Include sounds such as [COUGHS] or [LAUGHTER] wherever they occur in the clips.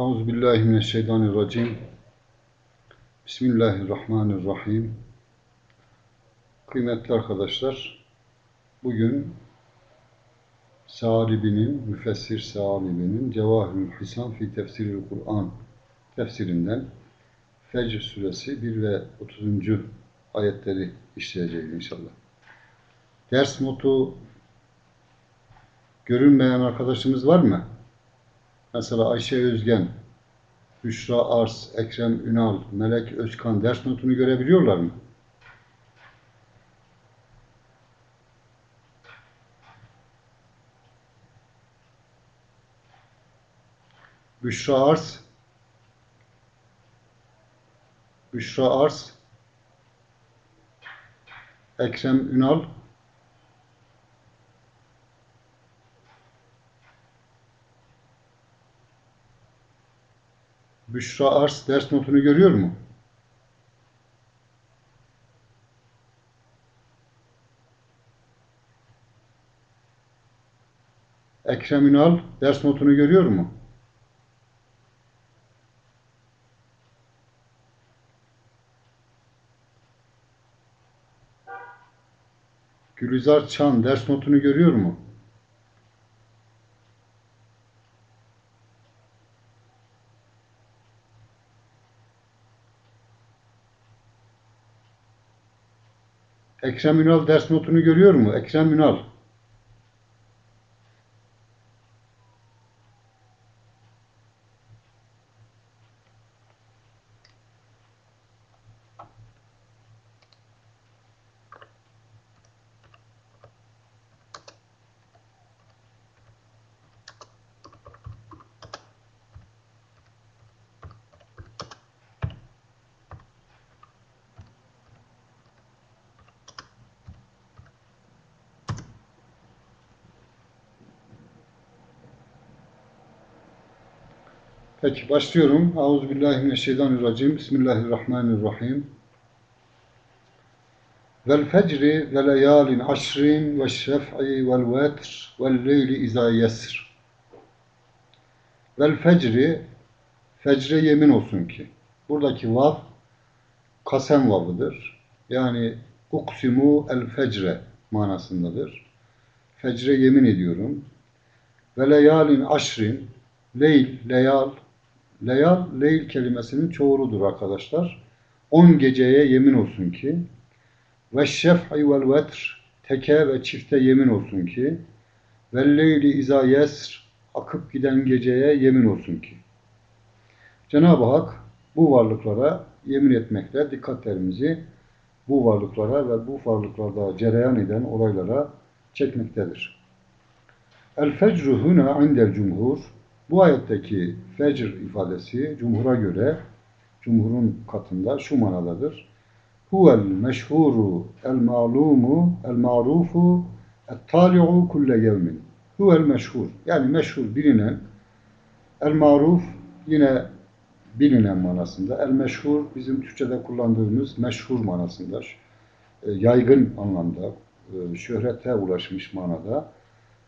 Euzubillahimineşşeytanirracim. Bismillahirrahmanirrahim. Kıymetli arkadaşlar, bugün Salibi'nin, Müfessir Salibi'nin Cevahirül Hisan fi Tefsiril Kur'an tefsirinden Fecr suresi 1 ve 30. ayetleri işleyeceğiz inşallah. Ders notu görünmeyen arkadaşımız var mı? Mesela Ayşe Özgen, Büşra Ars, Ekrem Ünal, Melek Özkan ders notunu görebiliyorlar mı? Büşra Ars, Büşra Ars, Ekrem Ünal, Büşra Ars ders notunu görüyor mu? Ekrem Ünal ders notunu görüyor mu? Gülizar Çan ders notunu görüyor mu? Ekrem Ünal ders notunu görüyor mu? Ekrem Ünal. Peki başlıyorum. Euzubillahimineşşeytanirracim. Bismillahirrahmanirrahim. Vel fecri ve leyalin aşrin ve şef'i vel vetr vel leyli izâ yesr. Vel fecri fecre yemin olsun ki. Buradaki vav kasem vavıdır. Yani uksimu el fecre manasındadır. Fecre yemin ediyorum. Ve leyalin aşrin Leyl, leyal, leyal, leyl kelimesinin çoğuludur arkadaşlar. On geceye yemin olsun ki ve şef'i vel vetr teke ve çifte yemin olsun ki ve leyli izâ yesr akıp giden geceye yemin olsun ki. Cenab-ı Hak bu varlıklara yemin etmekle dikkatlerimizi bu varlıklara ve bu varlıklarda cereyan eden olaylara çekmektedir. El fecru huna indel cumhur bu ayetteki fecr ifadesi cumhura göre cumhurun katında şu manadadır. Huvel meşhuru el ma'lumu el ma'rufu et tali'u kulle yevmin. Huvel meşhur yani meşhur bilinen el maruf yine bilinen manasında. El meşhur bizim Türkçe'de kullandığımız meşhur manasında. Yaygın anlamda, şöhrete ulaşmış manada.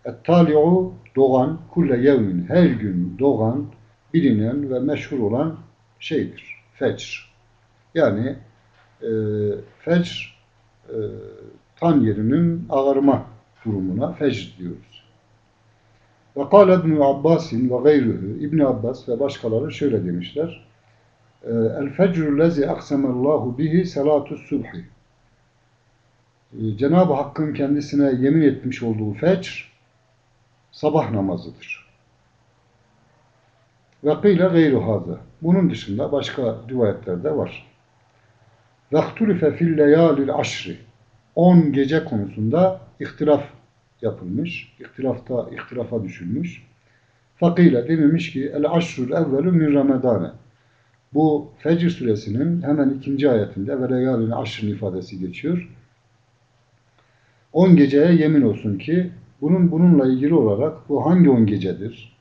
Et-tali'u doğan kulle yevmin her gün doğan bilinen ve meşhur olan şeydir. Fecr. Yani e, fecr e, tan yerinin ağarma durumuna fecr diyoruz. Ve kâle İbn Abbasin ve gayruhu İbn Abbas ve başkaları şöyle demişler. El fecrü lezi aksemallahu bihi salatu subhi. Cenab-ı Hakk'ın kendisine yemin etmiş olduğu fecr sabah namazıdır. Ve kıyle gayru haza. Bunun dışında başka rivayetlerde var. Vehtulife fil leyalil aşri. 10 gece konusunda ihtilaf yapılmış. İhtilafta, ihtilafa düşülmüş. Fakile denilmiş ki el aşrul evvelu min ramadane. Bu Fecr suresinin hemen ikinci ayetinde ve leyalin aşrın ifadesi geçiyor. 10 geceye yemin olsun ki bunun bununla ilgili olarak bu hangi on gecedir?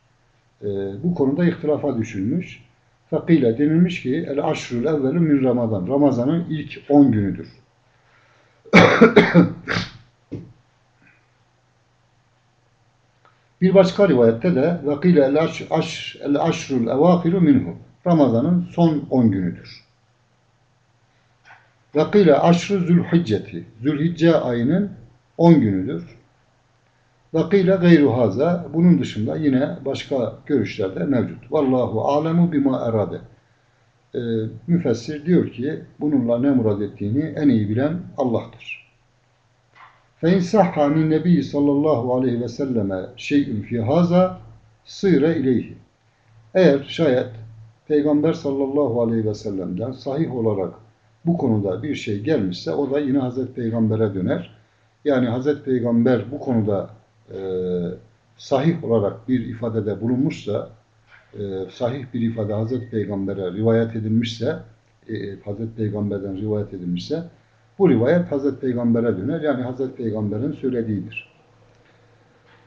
Ee, bu konuda ihtilafa düşülmüş. Fakile denilmiş ki el aşrul evvelu min Ramazan. Ramazan'ın ilk on günüdür. [COUGHS] Bir başka rivayette de vakile el aş, aş, el aşrul evahiru minhu. Ramazan'ın son 10 günüdür. Vakile aşru zülhicceti. Zülhicce ayının 10 günüdür. Vakıyla gayru haza. Bunun dışında yine başka görüşler de mevcut. Vallahu alemu bima erade. E, müfessir diyor ki bununla ne murad ettiğini en iyi bilen Allah'tır. Fe in sahha min nebiyyi sallallahu aleyhi ve selleme şey'ün fi haza sıyre ileyhi. Eğer şayet Peygamber sallallahu aleyhi ve sellem'den sahih olarak bu konuda bir şey gelmişse o da yine Hazreti Peygamber'e döner. Yani Hazreti Peygamber bu konuda e, sahih olarak bir ifadede bulunmuşsa, e, sahih bir ifade Hazreti Peygamber'e rivayet edilmişse, e, Hazreti Peygamber'den rivayet edilmişse, bu rivayet Hazreti Peygamber'e döner. Yani Hazreti Peygamber'in söylediğidir.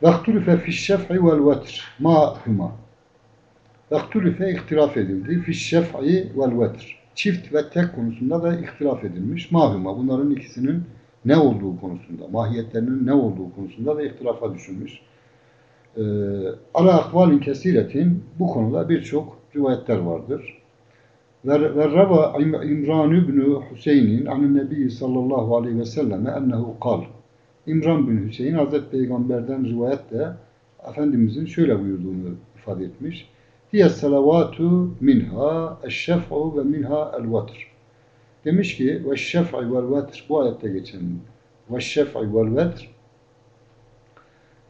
Vaktulife fişşef'i vel vetr ma huma. Vaktulife ihtilaf edildi. Fişşef'i vel vetr. Çift ve tek konusunda da ihtilaf edilmiş. Mahuma. Bunların ikisinin ne olduğu konusunda, mahiyetlerinin ne olduğu konusunda da ihtilafa düşünmüş. Ee, ala akvalin kesiretin bu konuda birçok rivayetler vardır. Ve rava İmran ibn Hüseyin'in anin Nebi sallallahu aleyhi ve selleme ennehu kal. İmran bin Hüseyin Hazreti Peygamber'den rivayette Efendimizin şöyle buyurduğunu ifade etmiş. Hiye salavatu minha eşşef'u ve minha el-vatr. Demiş ki ve şef'i vel vetr bu ayette geçen ve şef'i vel vetr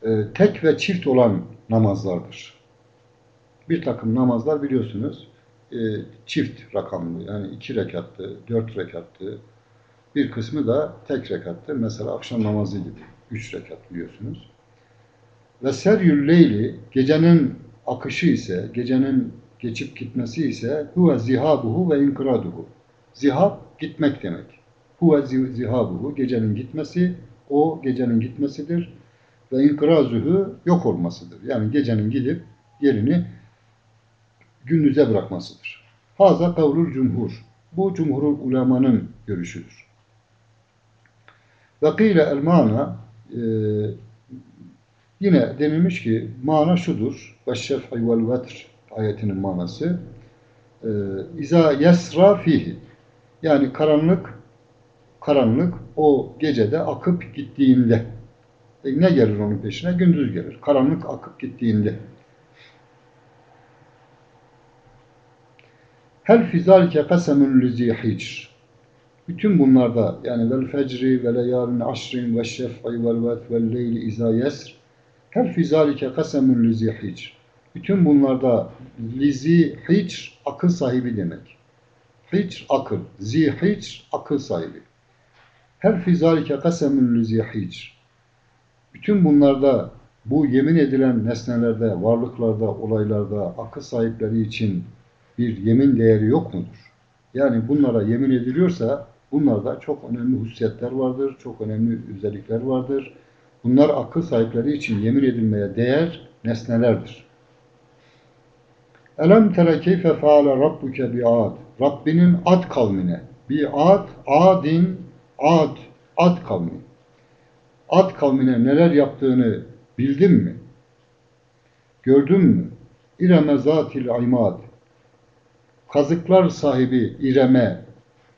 e, tek ve çift olan namazlardır. Bir takım namazlar biliyorsunuz e, çift rakamlı yani iki rekattı, dört rekattı. Bir kısmı da tek rekattı. Mesela akşam namazı gibi. Üç rekat biliyorsunuz. Ve seryül leyli gecenin akışı ise, gecenin geçip gitmesi ise huve zihabuhu ve inkiraduhu. Zihab gitmek demek. Huve zihabuhu gecenin gitmesi, o gecenin gitmesidir. Ve inkirazuhu yok olmasıdır. Yani gecenin gidip yerini gündüze bırakmasıdır. Haza kavlul cumhur. Bu cumhurul ulemanın görüşüdür. Ve kıyle el mana e, yine denilmiş ki mana şudur. Ve şef'i vel vetr ayetinin manası. E, İza yesra fihi. Yani karanlık karanlık o gecede akıp gittiğinde. E ne gelir onun peşine? Gündüz gelir. Karanlık akıp gittiğinde. Hel fizalike kasemun lizi hicr. Bütün bunlarda yani vel fecri ve leyalin aşrin ve şef'i vel vet vel leyli izâ yesr. Hel fizalike kasemun lizi hicr. Bütün bunlarda lizi hicr akıl sahibi demek. Hicr akıl. Zi hicr akıl sahibi. Hel fizalike kasemun lizi hicr. Bütün bunlarda bu yemin edilen nesnelerde, varlıklarda, olaylarda akıl sahipleri için bir yemin değeri yok mudur? Yani bunlara yemin ediliyorsa bunlarda çok önemli hususiyetler vardır, çok önemli özellikler vardır. Bunlar akıl sahipleri için yemin edilmeye değer nesnelerdir. Elem tere keyfe faale rabbuke bi ad. Rabbinin ad kavmine. Bi ad, adin, ad, ad kavmi. Ad kavmine neler yaptığını bildin mi? Gördün mü? İreme zatil imad kazıklar sahibi İrem'e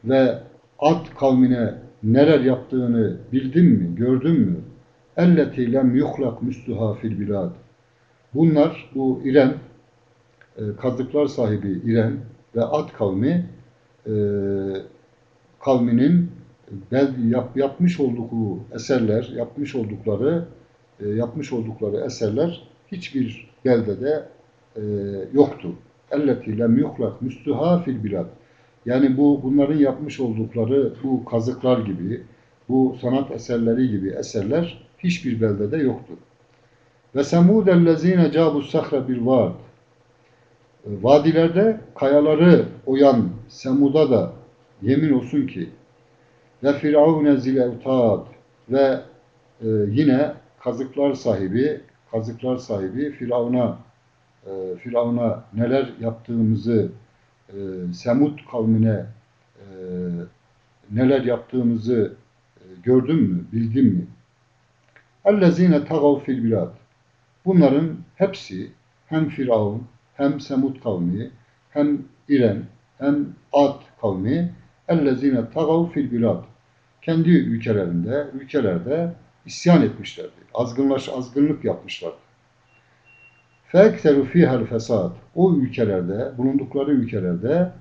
ve Ad kavmine neler yaptığını bildin mi, gördün mü? Elleti lem yuhlak müstüha fil bilad. Bunlar, bu İrem, e, kazıklar sahibi İrem ve Ad kavmi e, kavminin yap, yapmış oldukları eserler, yapmış oldukları e, yapmış oldukları eserler hiçbir beldede e, yoktu elleti lem yuhlak müstüha fil bilad. Yani bu bunların yapmış oldukları bu kazıklar gibi, bu sanat eserleri gibi eserler hiçbir beldede yoktur. Ve semudellezine cabu sahra bir vaad. Vadilerde kayaları oyan Semud'a da yemin olsun ki ve firavun Firavune zilevtad ve e, yine kazıklar sahibi kazıklar sahibi Firavun'a e, Firavun'a neler yaptığımızı e, Semud kavmine e, neler yaptığımızı gördün mü, bildin mi? Ellezine tagav fil bilad. Bunların hepsi hem Firavun hem Semud kavmi, hem İrem, hem Ad kavmi ellezine tagav fil bilad. Kendi ülkelerinde, ülkelerde isyan etmişlerdi. Azgınlaş, azgınlık yapmışlardı. Fekteru fihal fesad. O ülkelerde, bulundukları ülkelerde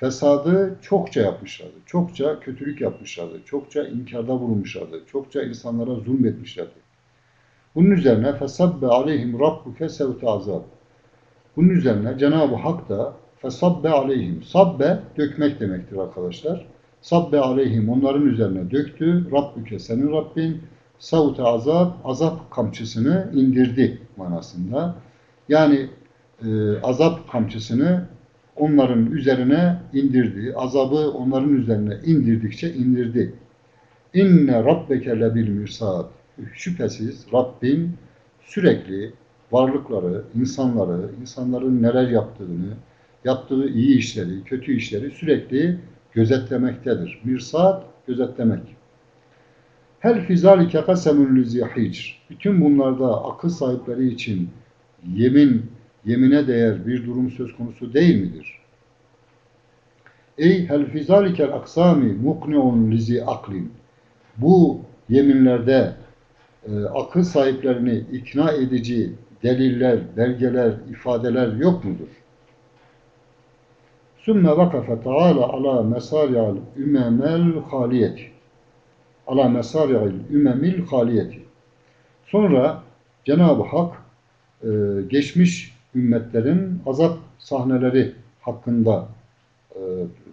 fesadı çokça yapmışlardı. Çokça kötülük yapmışlardı. Çokça inkarda bulunmuşlardı. Çokça insanlara zulmetmişlerdi. Bunun üzerine fesabbe aleyhim rabbuke sevte azab. Bunun üzerine Cenab-ı Hak da fesabbe aleyhim. Sabbe dökmek demektir arkadaşlar. Sabbe aleyhim onların üzerine döktü. Rabbuke senin Rabbin savute azap azap kamçısını indirdi manasında. Yani e, azap kamçısını onların üzerine indirdi. Azabı onların üzerine indirdikçe indirdi. İnne rabbeke lebil mirsad. Şüphesiz Rabbin sürekli varlıkları, insanları, insanların neler yaptığını, yaptığı iyi işleri, kötü işleri sürekli gözetlemektedir. Mirsad, gözetlemek. Hel fizalike kasemun lizihicr. Bütün bunlarda akıl sahipleri için yemin, yemine değer bir durum söz konusu değil midir? Ey hel fizalikel aksami mukniun lizi aklin. Bu yeminlerde e, akıl sahiplerini ikna edici deliller, belgeler, ifadeler yok mudur? Sümme vakafe Teala ala mesari'al ümemel haliyeti. Ala mesari'al ümemil haliyeti. Sonra Cenab-ı Hak e, geçmiş ümmetlerin azap sahneleri hakkında e,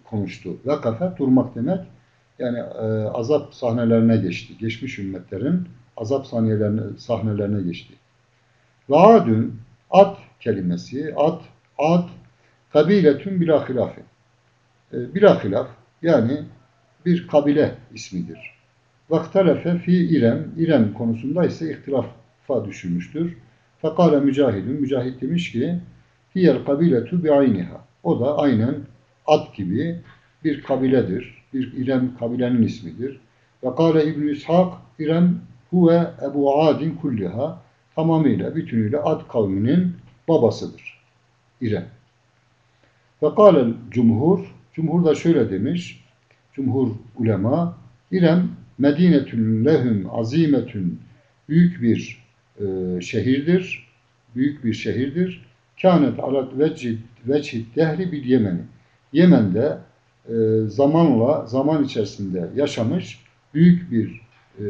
konuştu. Vakafe durmak demek. Yani e, azap sahnelerine geçti. Geçmiş ümmetlerin azap sahnelerine, sahnelerine geçti. Ve adün, ad kelimesi, ad, ad, kabiletün bila hilafı. E, bila hilaf, yani bir kabile ismidir. Vaktalefe fi İrem, İrem konusunda ise ihtilafa düşürmüştür. Fekale mücahidun, mücahit demiş ki, hiyel kabiletu bi'ayniha. O da aynen ad gibi bir kabiledir. Bir İrem kabilenin ismidir. Ve kâle İbn-i İshak, İrem huve Ebu Adin kulliha tamamıyla, bütünüyle Ad kavminin babasıdır. İrem. Ve kâlel cumhur, cumhur da şöyle demiş, cumhur ulema, İrem medinetün lehum azimetün büyük bir e, şehirdir, büyük bir şehirdir. Kânet alat vecid vecid dehri bil Yemeni. Yemen'de e, zamanla, zaman içerisinde yaşamış büyük bir e,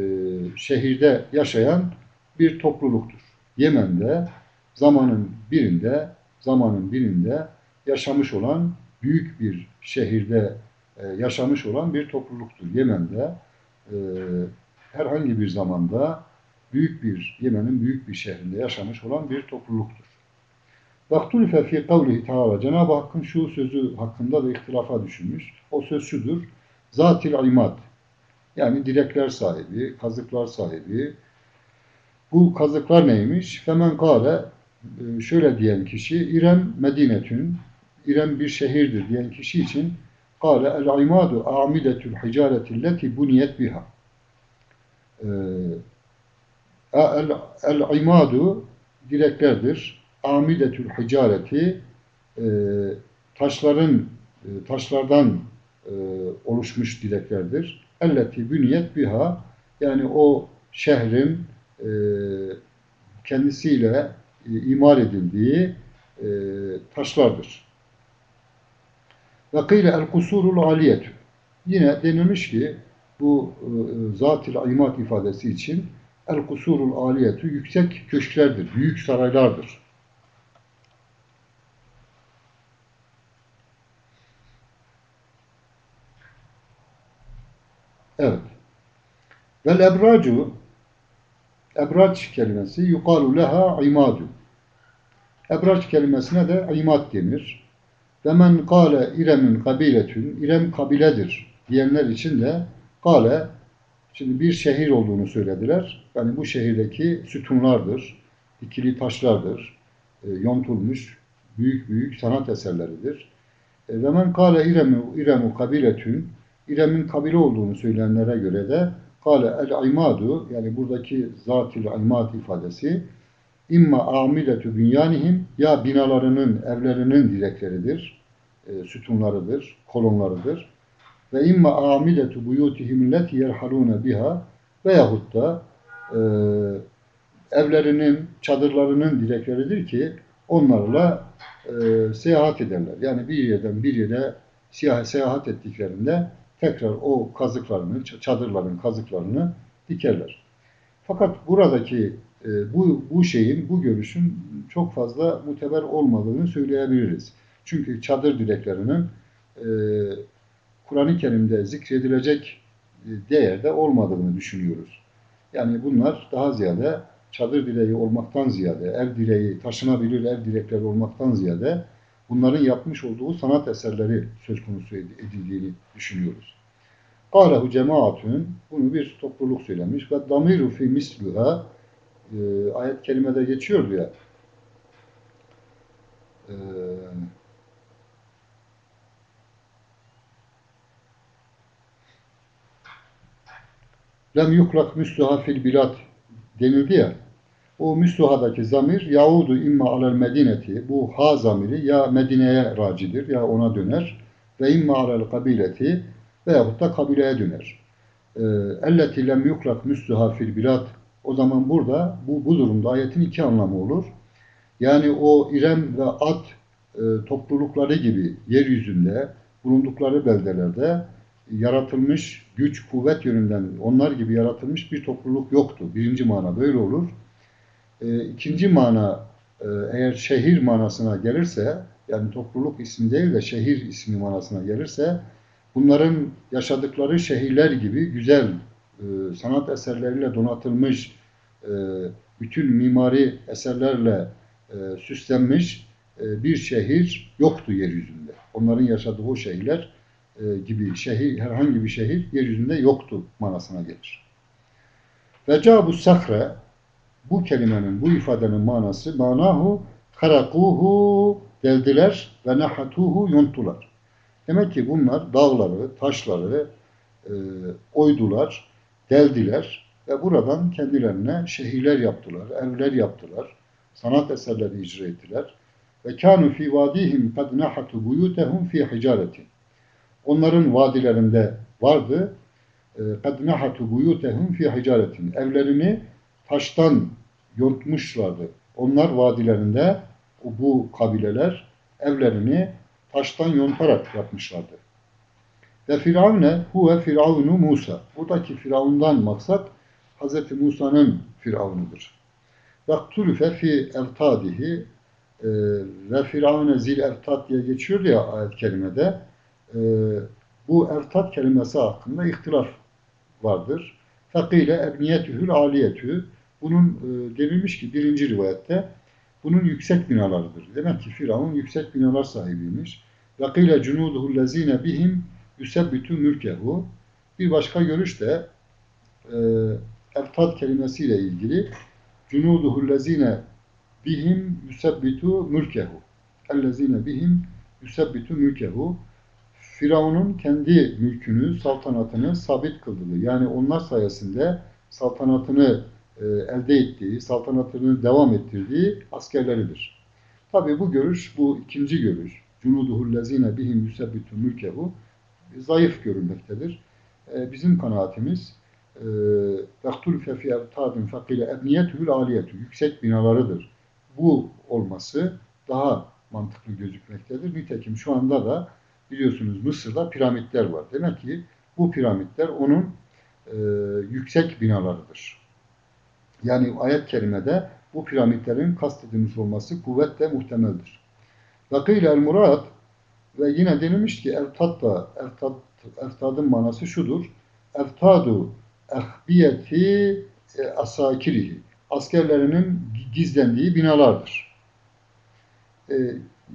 şehirde yaşayan bir topluluktur. Yemen'de zamanın birinde zamanın birinde yaşamış olan büyük bir şehirde e, yaşamış olan bir topluluktur. Yemen'de e, herhangi bir zamanda büyük bir Yemen'in büyük bir şehrinde yaşamış olan bir topluluktur. Vaktulife fi kavlihi teala Cenab-ı Hakk'ın şu sözü hakkında da ihtilafa düşünmüş. O söz şudur. Zatil imad yani direkler sahibi, kazıklar sahibi. Bu kazıklar neymiş? Femen kâle e, şöyle diyen kişi İrem Medinetün İrem bir şehirdir diyen kişi için kâle el imadu amidetul hicareti leti buniyet biha e, el, el imadu direklerdir. Amidetül hicareti e, taşların taşlardan oluşmuş direklerdir elleti bünyet biha yani o şehrin e, kendisiyle e, imar edildiği e, taşlardır. Ve kıyle el kusurul aliyetü. Yine denilmiş ki bu e, zat-ı imat ifadesi için el kusurul aliyetü yüksek köşklerdir, büyük saraylardır. Evet. Vel ebracu ebraç kelimesi yukalu leha imadu. Ebraç kelimesine de imad denir. Ve men kâle İrem'in kabiletün, İrem kabiledir diyenler için de kâle, şimdi bir şehir olduğunu söylediler. Yani bu şehirdeki sütunlardır, ikili taşlardır, e, yontulmuş büyük büyük sanat eserleridir. E, ve men kâle İrem'u kabiletün, İrem'in kabile olduğunu söyleyenlere göre de kale el imadu yani buradaki zatil imad ifadesi İmma amiletu bünyanihim ya binalarının, evlerinin direkleridir, e, sütunlarıdır, kolonlarıdır. Ve imma amiletu buyutihim leti yerhalune biha veyahut da e, evlerinin, çadırlarının direkleridir ki onlarla e, seyahat ederler. Yani bir yerden bir yere seyahat ettiklerinde tekrar o kazıklarını, çadırların kazıklarını dikerler. Fakat buradaki e, bu, bu şeyin, bu görüşün çok fazla muteber olmadığını söyleyebiliriz. Çünkü çadır direklerinin e, Kur'an-ı Kerim'de zikredilecek e, değerde olmadığını düşünüyoruz. Yani bunlar daha ziyade çadır direği olmaktan ziyade, ev direği, taşınabilir ev direkleri olmaktan ziyade bunların yapmış olduğu sanat eserleri söz konusu edildiğini düşünüyoruz. Kâlehu cemaatün, bunu bir topluluk söylemiş. Ve damiru fi misluha e, ayet kelimede geçiyordu ya. E, lem yuklak müslüha fil bilat denildi ya o müslühadaki zamir Yahudu imma alel medineti bu ha zamiri ya Medine'ye racidir ya ona döner ve imma alel kabileti veyahut da kabileye döner. Ee, elleti lem yuklak müslüha fil bilat o zaman burada bu, bu durumda ayetin iki anlamı olur. Yani o İrem ve Ad e, toplulukları gibi yeryüzünde bulundukları beldelerde yaratılmış güç, kuvvet yönünden onlar gibi yaratılmış bir topluluk yoktu. Birinci mana böyle olur. E, ikinci mana e, eğer şehir manasına gelirse yani topluluk ismi değil de şehir ismi manasına gelirse bunların yaşadıkları şehirler gibi güzel e, sanat eserleriyle donatılmış e, bütün mimari eserlerle süslenmiş bir şehir yoktu yeryüzünde. Onların yaşadığı şehirler gibi şehir, herhangi bir şehir yeryüzünde yoktu manasına gelir. Ve bu sakre bu kelimenin, bu ifadenin manası manahu karakuhu deldiler ve nahatuhu yontular. Demek ki bunlar dağları, taşları e, oydular, deldiler ve buradan kendilerine şehirler yaptılar, evler yaptılar, sanat eserleri icra ettiler. Ve kanu fi vadihim kad nahatu buyutehum fi hicaretin. Onların vadilerinde vardı. E, kad nahatu buyutehum fi hicaretin. Evlerini taştan yontmuşlardı. Onlar vadilerinde bu kabileler evlerini taştan yontarak yapmışlardı. Ve Firavne huve Firavunu Musa. Buradaki Firavundan maksat Hz. Musa'nın Firavun'udur. Vaktulüfe fi evtadihi e, ve Firavune zil evtad diye geçiyor ya ayet kelimede. E, bu evtad kelimesi hakkında ihtilaf vardır. Fakile ebniyetühül aliyetü bunun e, denilmiş ki birinci rivayette bunun yüksek binalarıdır. Demek ki Firavun yüksek binalar sahibiymiş. Vakile cunuduhu lezine bihim yusebbitu mülkehu. Bir başka görüş de e, ertad kelimesiyle ilgili cunuduhu lezine bihim yusebbitu mülkehu. Ellezine bihim yusebbitu mülkehu. Firavun'un kendi mülkünü, saltanatını sabit kıldığı, yani onlar sayesinde saltanatını e, elde ettiği, saltanatını devam ettirdiği askerleridir. Tabi bu görüş, bu ikinci görüş, cunuduhul lezine bihim yüsebbitu mülkehu, zayıf görünmektedir. E, bizim kanaatimiz, vektul fefi ertadin fakile ebniyetül aliyetü, yüksek binalarıdır. Bu olması daha mantıklı gözükmektedir. Nitekim şu anda da biliyorsunuz Mısır'da piramitler var. Demek ki bu piramitler onun e, yüksek binalarıdır. Yani ayet kerimede bu piramitlerin kastedilmiş olması kuvvetle muhtemeldir. Vakil el murad ve yine denilmiş ki evtad da evtad, evtadın manası şudur. Evtadu ehbiyeti e, asakirihi. Askerlerinin gizlendiği binalardır. Ee,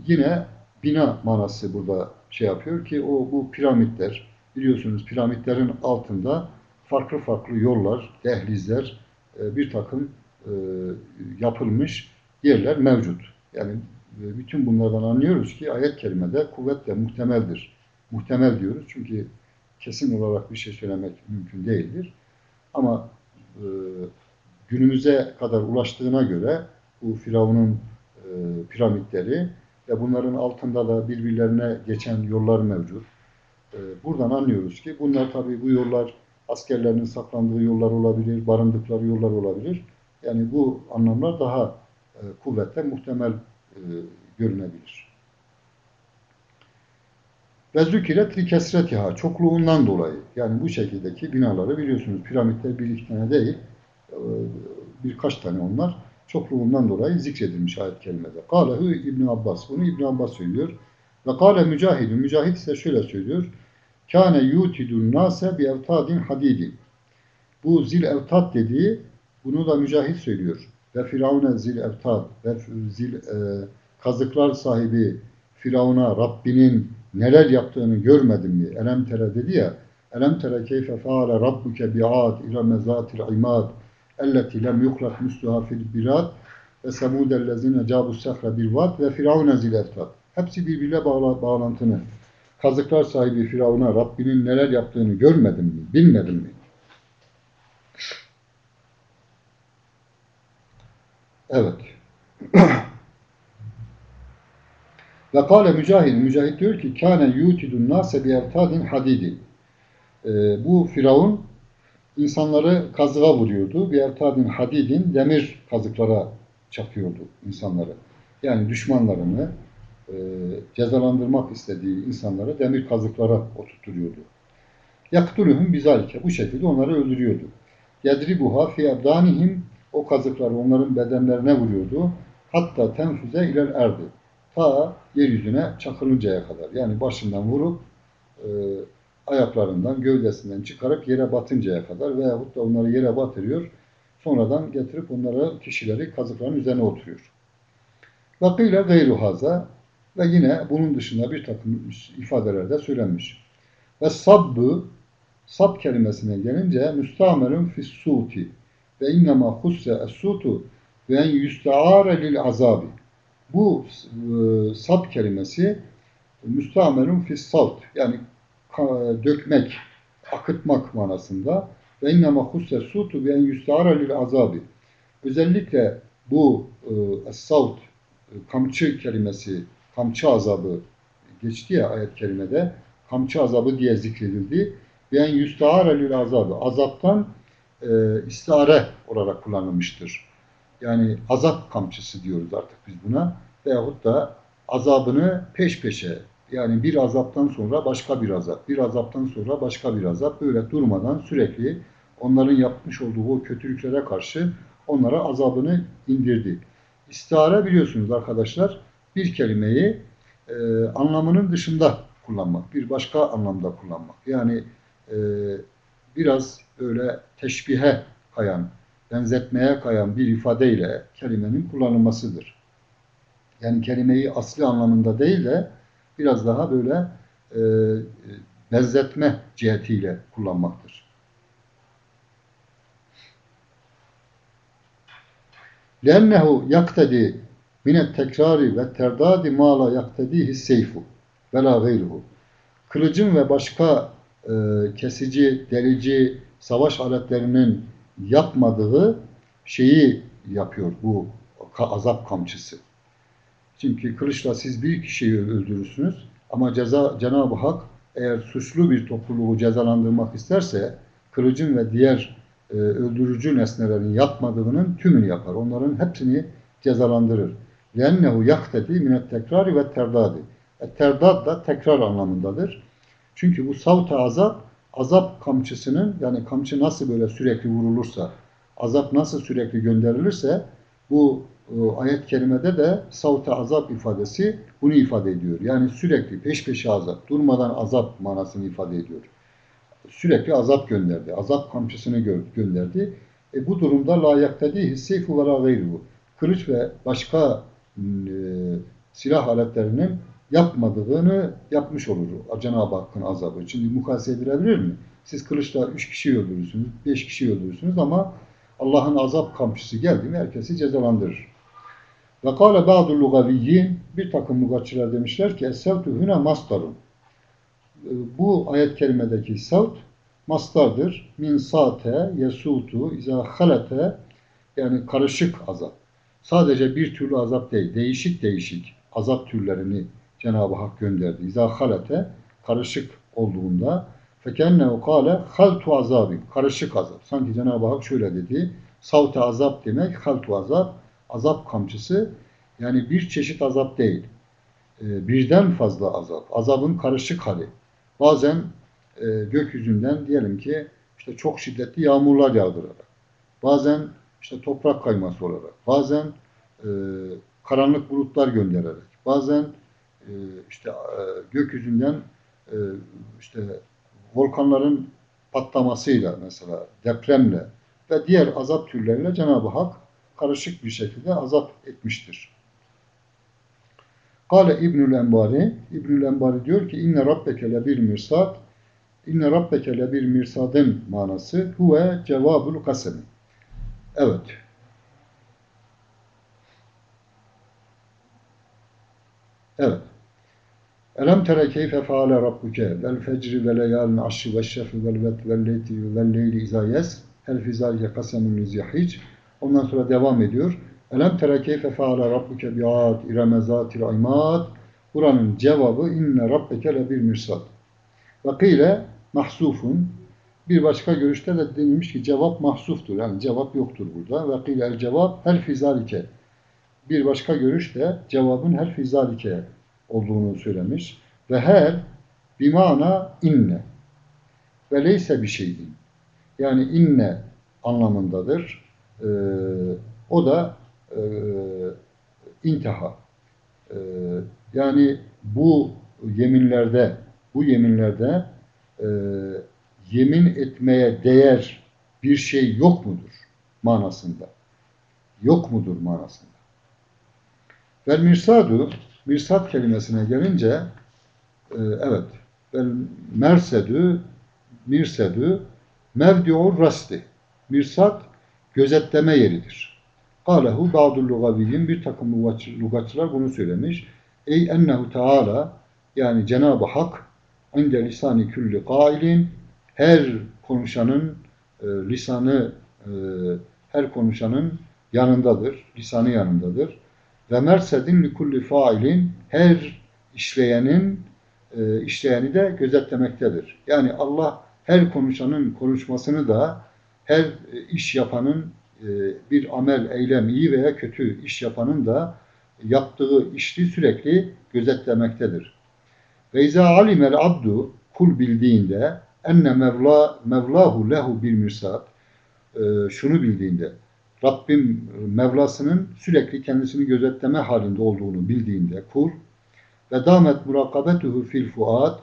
yine bina manası burada şey yapıyor ki o bu piramitler biliyorsunuz piramitlerin altında farklı farklı yollar, dehlizler, e, bir takım e, yapılmış yerler mevcut. Yani e, bütün bunlardan anlıyoruz ki ayet kerimede kuvvetle muhtemeldir. Muhtemel diyoruz çünkü kesin olarak bir şey söylemek mümkün değildir. Ama günümüze kadar ulaştığına göre bu Firavun'un piramitleri ve bunların altında da birbirlerine geçen yollar mevcut. Buradan anlıyoruz ki bunlar tabii bu yollar askerlerinin saklandığı yollar olabilir, barındıkları yollar olabilir. Yani bu anlamlar daha e, kuvvetle muhtemel e, görünebilir. Ve zükiret li kesretiha çokluğundan dolayı yani bu şekildeki binaları biliyorsunuz piramitler bir iki tane değil e, birkaç tane onlar çokluğundan dolayı zikredilmiş ayet kelimede. Kâlehu İbn Abbas. Bunu İbn Abbas söylüyor. Ve kâle mücahidun. Mücahid ise şöyle söylüyor. Kâne yutidun nase bi evtadin hadidin. Bu zil evtad dediği bunu da mücahit söylüyor. Ve firavune zil evtad ve zil e, kazıklar sahibi Firavun'a Rabbinin neler yaptığını görmedin mi? Elem tere dedi ya. Elem tere keyfe faale rabbuke bi'ad ila mezatil imad elleti lem yuklak müstüha fil bilad ve semudellezine cabu sehre bir vat ve firavune zil evtad. Hepsi birbirine bağla, bağlantılı. Kazıklar sahibi Firavun'a Rabbinin neler yaptığını görmedin mi? Bilmedin mi? Evet. [CLEARS THROAT] Ve kâle mücahid, mücahid diyor ki kâne yutidun nâse bi evtadin hadidin. Ee, bu Firavun insanları kazığa vuruyordu. Bir evtadin hadidin demir kazıklara çakıyordu insanları. Yani düşmanlarını e, cezalandırmak istediği insanları demir kazıklara oturtuyordu. Yaktuluhum bizalike. Bu şekilde onları öldürüyordu. Yedribuha fi abdanihim o kazıkları onların bedenlerine vuruyordu. Hatta tenfüze ilel erdi. Ta yeryüzüne çakılıncaya kadar. Yani başından vurup e, ayaklarından, gövdesinden çıkarıp yere batıncaya kadar veyahut da onları yere batırıyor. Sonradan getirip onları kişileri kazıkların üzerine oturuyor. Vakıyla gayru haza ve yine bunun dışında bir takım ifadeler de söylenmiş. Ve sabbı sab kelimesine gelince müstamerun fis suti ve innema husse es-sutu ve en yüsteare lil azabi. Bu e, sab kelimesi müstamerun fis salt yani dökmek, akıtmak manasında ve innema husse sutu ve en yüsteare lil azabi. Özellikle bu e, es-salt e, kamçı kelimesi, kamçı azabı geçti ya ayet kerimede kamçı azabı diye zikredildi. Ve en yüsteare lil azabı. Azaptan e, istare olarak kullanılmıştır. Yani azap kamçısı diyoruz artık biz buna. Veyahut da azabını peş peşe yani bir azaptan sonra başka bir azap, bir azaptan sonra başka bir azap böyle durmadan sürekli onların yapmış olduğu o kötülüklere karşı onlara azabını indirdi. İstihare biliyorsunuz arkadaşlar bir kelimeyi e, anlamının dışında kullanmak, bir başka anlamda kullanmak. Yani e, biraz böyle teşbihe kayan, benzetmeye kayan bir ifadeyle kelimenin kullanılmasıdır. Yani kelimeyi asli anlamında değil de biraz daha böyle e, benzetme cihetiyle kullanmaktır. لَاَنَّهُ يَقْتَدِي مِنَ tekrari ve terdadi ma la yaktedihi seyfu ve la gayruhu. Kılıcın ve başka e, kesici, delici savaş aletlerinin yapmadığı şeyi yapıyor bu azap kamçısı. Çünkü kılıçla siz bir kişiyi öldürürsünüz ama ceza Cenab-ı Hak eğer suçlu bir topluluğu cezalandırmak isterse kılıcın ve diğer e, öldürücü nesnelerin yapmadığının tümünü yapar. Onların hepsini cezalandırır. لَنَّهُ يَخْتَدِي مِنَ التَّكْرَارِ ve terdadi. E, terdad da tekrar anlamındadır. Çünkü bu savta azap, azap kamçısının yani kamçı nasıl böyle sürekli vurulursa, azap nasıl sürekli gönderilirse bu ayet-i kerimede de savta azap ifadesi bunu ifade ediyor. Yani sürekli peş peşe azap, durmadan azap manasını ifade ediyor. Sürekli azap gönderdi. Azap kamçısını gö gönderdi. E, bu durumda la yaktedihi seyfu ve la gayruhu. Kılıç ve başka e, silah aletlerinin yapmadığını yapmış olur Cenab-ı Hakk'ın azabı. Şimdi mukayese edilebilir mi? Siz kılıçla üç kişi öldürürsünüz, beş kişi öldürürsünüz ama Allah'ın azap kamçısı geldi mi herkesi cezalandırır. Ve kâle ba'dul lugaviyyin bir takım lugatçılar demişler ki es-sevtu hüne mastarun. Ee, bu ayet kerimedeki sevt mastardır. Min sate yesutu izâ halete yani karışık azap. Sadece bir türlü azap değil, değişik değişik azap türlerini Cenab-ı Hak gönderdi. İzâ halete karışık olduğunda fekennehu kâle haltu azabim. Karışık azap. Sanki Cenab-ı Hak şöyle dedi. Savte azap demek haltu azap. Azap kamçısı. Yani bir çeşit azap değil. Ee, birden fazla azap. Azabın karışık hali. Bazen e, gökyüzünden diyelim ki işte çok şiddetli yağmurlar yağdırarak. Bazen işte toprak kayması olarak. Bazen e, karanlık bulutlar göndererek. Bazen e, işte e, gökyüzünden e, işte volkanların patlamasıyla mesela depremle ve diğer azap türleriyle Cenab-ı Hak karışık bir şekilde azap etmiştir. Kale İbnül Enbari, İbnül Enbari diyor ki inne rabbeke lebil mirsad inne rabbeke lebil mirsadın manası huve cevabul kasemi. Evet. Evet. Elem tere keyfe faale rabbuke vel fecri ve leyalin aşşi ve şefi vel vet vel leyti vel leyli izâ yes el fizâlike kasemun nüzyahic Ondan sonra devam ediyor. Elem tere keyfe faale rabbuke bi'ad ireme imad Buranın cevabı inne rabbeke lebil mirsad. Ve kıyle mahsufun bir başka görüşte de denilmiş ki cevap mahsuftur. Yani cevap yoktur burada. Ve kıyle el cevap hel fizalike. Bir başka görüş de cevabın hel fizalike olduğunu söylemiş. Ve her bimana inne ve leyse bir şeyin. Yani inne anlamındadır. Ee, o da e, intiha. Ee, yani bu yeminlerde bu yeminlerde e, yemin etmeye değer bir şey yok mudur manasında? Yok mudur manasında? Vel mirsadu mirsat kelimesine gelince e, evet vel mersedü mirsedü mevdi'ur rasti mirsat gözetleme yeridir. Kalehu ba'dul lugaviyyin bir takım lugatçılar bunu söylemiş. Ey ennehu teala yani Cenab-ı Hak inde lisani külli kailin her konuşanın e, lisanı e, her konuşanın yanındadır. Lisanı yanındadır. Ve mersedin likulli failin her işleyenin e, işleyeni de gözetlemektedir. Yani Allah her konuşanın konuşmasını da her iş yapanın e, bir amel, eylem, iyi veya kötü iş yapanın da yaptığı işi sürekli gözetlemektedir. Ve izâ alimel abdu kul bildiğinde enne mevla mevlahu lehu bir mirsat e, şunu bildiğinde Rabbim Mevlasının sürekli kendisini gözetleme halinde olduğunu bildiğinde kul ve damet murakabetuhu fil fuad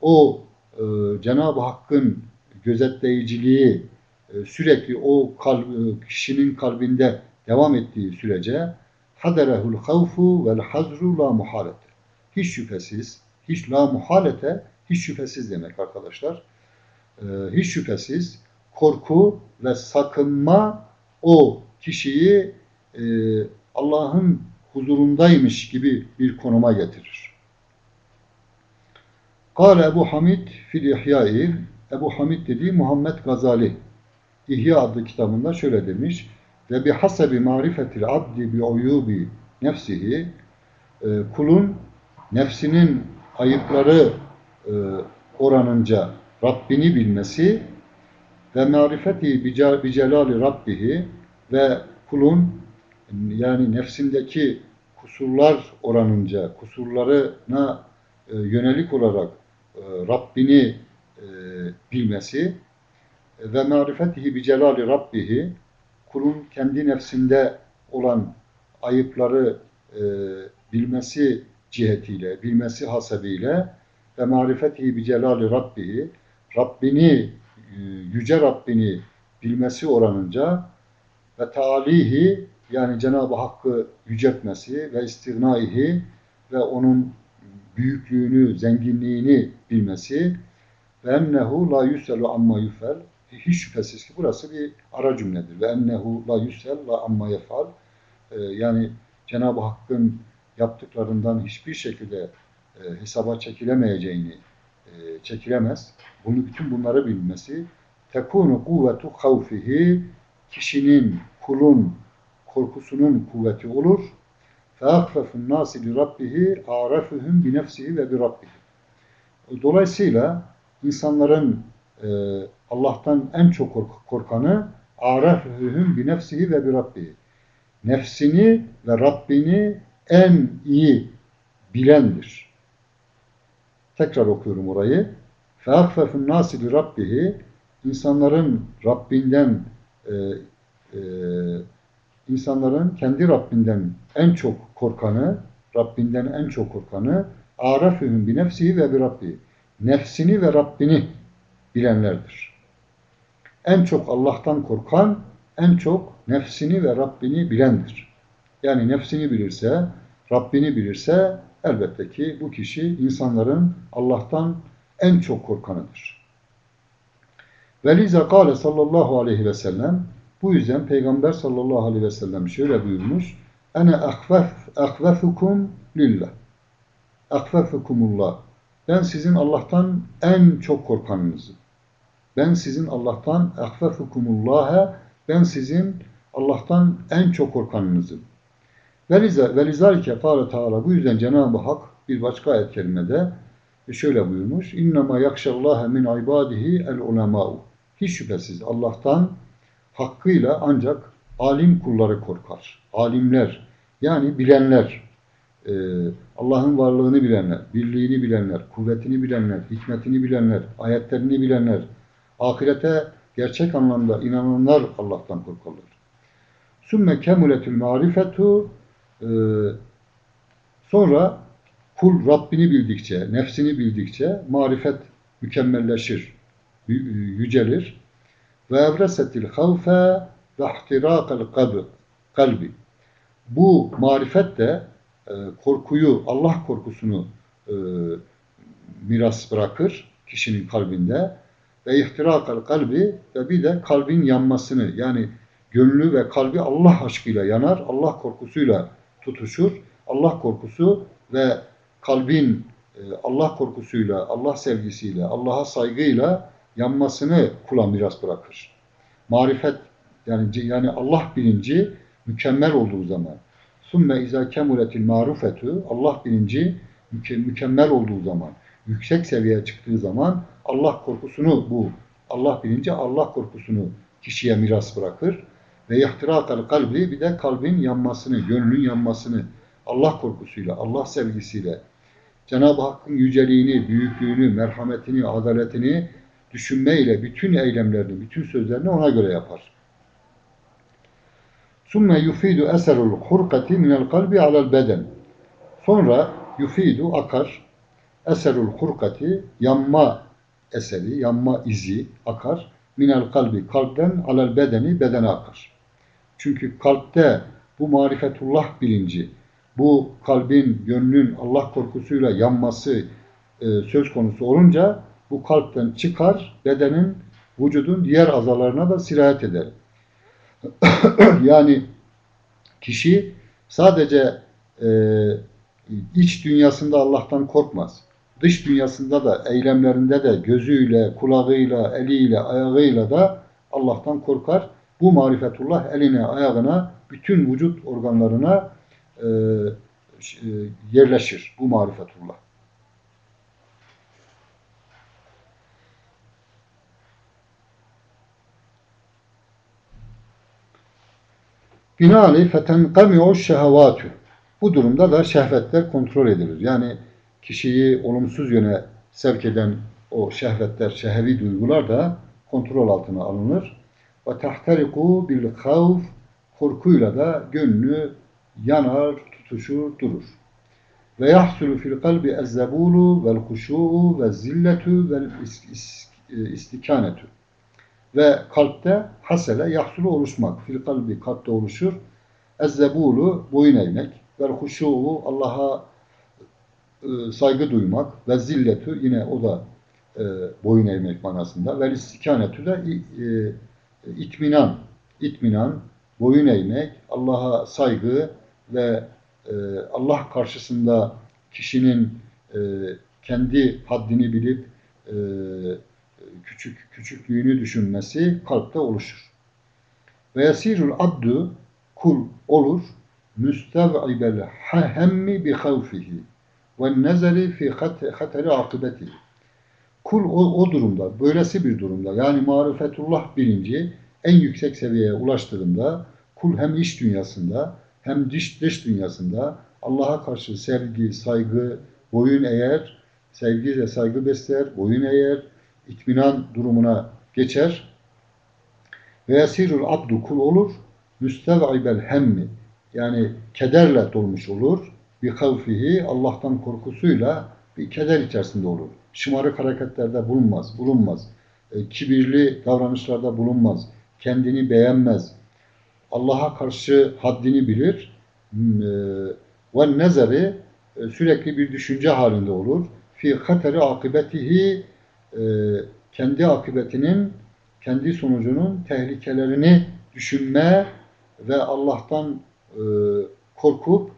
o e, Cenab-ı Hakk'ın gözetleyiciliği e, sürekli o kalb, e, kişinin kalbinde devam ettiği sürece haderehul havfu vel hazru la muhalete. Hiç şüphesiz, hiç la muhalete, hiç şüphesiz demek arkadaşlar. E, hiç şüphesiz korku ve sakınma o kişiyi e, Allah'ın huzurundaymış gibi bir konuma getirir. Kale Ebu Hamid fil İhyai Ebu Hamid dediği Muhammed Gazali İhya adlı kitabında şöyle demiş ve bi hasebi marifetil abdi bi uyubi nefsihi e, kulun nefsinin ayıpları e, oranınca Rabbini bilmesi ve marifeti bi celali Rabbihi ve kulun yani nefsindeki kusurlar oranınca kusurlarına e, yönelik olarak e, Rabbini e, bilmesi ve marifetihi bi celali Rabbihi kulun kendi nefsinde olan ayıpları bilmesi cihetiyle, bilmesi hasebiyle ve marifetihi bi celali Rabbihi Rabbini e, yüce Rabbini bilmesi oranınca ve talihi yani Cenab-ı Hakk'ı yüceltmesi ve istirnaihi ve onun büyüklüğünü, zenginliğini bilmesi. Ve ennehu la yuselu amma yufel. Hiç şüphesiz ki burası bir ara cümledir. Ve ennehu la yusel la amma yefal. Ee, yani Cenab-ı Hakk'ın yaptıklarından hiçbir şekilde e, hesaba çekilemeyeceğini e, çekilemez. Bunu bütün bunları bilmesi tekunu kuvvetu kavfihi kişinin, kulun korkusunun kuvveti olur. Fe'akrafun nasi li rabbihi a'rafuhum bi nefsihi ve bi rabbihi. Dolayısıyla insanların e, Allah'tan en çok kork korkanı a'rafuhum bi nefsihi ve bi rabbihi. Nefsini ve Rabbini en iyi bilendir. Tekrar okuyorum orayı. فَاَخْفَفُ النَّاسِ لِرَبِّهِ İnsanların Rabbinden e, e, insanların kendi Rabbinden en çok korkanı, Rabbinden en çok korkanı arafühüm bi nefsihi ve bi rabbi. Nefsini ve Rabbini bilenlerdir. En çok Allah'tan korkan, en çok nefsini ve Rabbini bilendir. Yani nefsini bilirse, Rabbini bilirse elbette ki bu kişi insanların Allah'tan en çok korkanıdır. Velize kâle sallallahu aleyhi ve sellem bu yüzden Peygamber sallallahu aleyhi ve sellem şöyle buyurmuş. Ene ahvef, ahvefukum lillah. Ahvefukumullah. Ben sizin Allah'tan en çok korkanınızım. Ben sizin Allah'tan ahvefukumullâhe ben sizin Allah'tan en çok korkanınızım. Velize, velizalike kâle Teala bu yüzden Cenab-ı Hak bir başka ayet kerimede şöyle buyurmuş. İnnemâ yakşallâhe min ibâdihi el ulemâ'u. Hiç şüphesiz Allah'tan hakkıyla ancak alim kulları korkar. Alimler yani bilenler, e, Allah'ın varlığını bilenler, birliğini bilenler, kuvvetini bilenler, hikmetini bilenler, ayetlerini bilenler, ahirete gerçek anlamda inananlar Allah'tan korkarlar. Sümme kemuletül marifetu e, sonra kul Rabbini bildikçe, nefsini bildikçe marifet mükemmelleşir, yücelir. Ve evresetil havfe ve ihtirakal kalbi. Bu marifet de e, korkuyu, Allah korkusunu e, miras bırakır kişinin kalbinde ve ihtirakal kalbi ve bir de kalbin yanmasını yani gönlü ve kalbi Allah aşkıyla yanar, Allah korkusuyla tutuşur. Allah korkusu ve kalbin e, Allah korkusuyla, Allah sevgisiyle, Allah'a saygıyla yanmasını kula miras bırakır. Marifet yani yani Allah bilinci mükemmel olduğu zaman Sümme izâ kemuletil marufetu Allah bilinci mükemmel olduğu zaman, yüksek seviyeye çıktığı zaman Allah korkusunu bu, Allah bilinci Allah korkusunu kişiye miras bırakır. Ve ihtirakal kalbi bir de kalbin yanmasını, gönlün yanmasını Allah korkusuyla, Allah sevgisiyle, Cenab-ı Hakk'ın yüceliğini, büyüklüğünü, merhametini, adaletini düşünmeyle bütün eylemlerini, bütün sözlerini ona göre yapar. Sümme yufidu eserul hurkati minel kalbi alel beden. Sonra yufidu akar. Eserul hurkati yanma eseri, yanma izi akar. Minel kalbi kalpten alel bedeni bedene akar. Çünkü kalpte bu marifetullah bilinci, bu kalbin, gönlün Allah korkusuyla yanması e, söz konusu olunca bu kalpten çıkar, bedenin, vücudun diğer azalarına da sirayet eder. [COUGHS] yani kişi sadece e, iç dünyasında Allah'tan korkmaz. Dış dünyasında da, eylemlerinde de, gözüyle, kulağıyla, eliyle, ayağıyla da Allah'tan korkar. Bu marifetullah eline, ayağına, bütün vücut organlarına e, e yerleşir. Bu marifetullah. Binaenaleyh fetenkami'u şehavatü. Bu durumda da şehvetler kontrol edilir. Yani kişiyi olumsuz yöne sevk eden o şehvetler, şehevi duygular da kontrol altına alınır. Ve tahtariku bil havf korkuyla da gönlü yanar, tutuşur, durur. Ve yahsulu fil kalbi ezzebulu vel huşu'u ve zilletu vel istikanetu ve kalpte hasele yahsulu oluşmak. Fil kalbi kalpte oluşur. Ezzebulu boyun eğmek. Ve huşu'u Allah'a e, saygı duymak. Ve zilletu yine o da e, boyun eğmek manasında. Ve istikanetu da e, itminan. İtminan, boyun eğmek, Allah'a saygı ve e, Allah karşısında kişinin e, kendi haddini bilip e, küçük küçüklüğünü düşünmesi kalpte oluşur. Ve yasirul abdu kul olur müstev'ibel hemmi bi havfihi ve nezeri fi hat- hateri akıbetihi. Kul o, o durumda, böylesi bir durumda yani marifetullah bilinci en yüksek seviyeye ulaştığında kul hem iç dünyasında hem dış, dış dünyasında Allah'a karşı sevgi, saygı, boyun eğer, sevgi ve saygı besler, boyun eğer, itminan durumuna geçer. Ve yasirul abdu kul olur, müstev'ibel hemmi yani kederle dolmuş olur. Bir havfihi Allah'tan korkusuyla bir keder içerisinde olur. Şımarık hareketlerde bulunmaz, bulunmaz. E, kibirli davranışlarda bulunmaz. Kendini beğenmez. Allah'a karşı haddini bilir. E, ve nezeri e, sürekli bir düşünce halinde olur. Fi hateri akıbetihi e, kendi akıbetinin, kendi sonucunun tehlikelerini düşünme ve Allah'tan e, korkup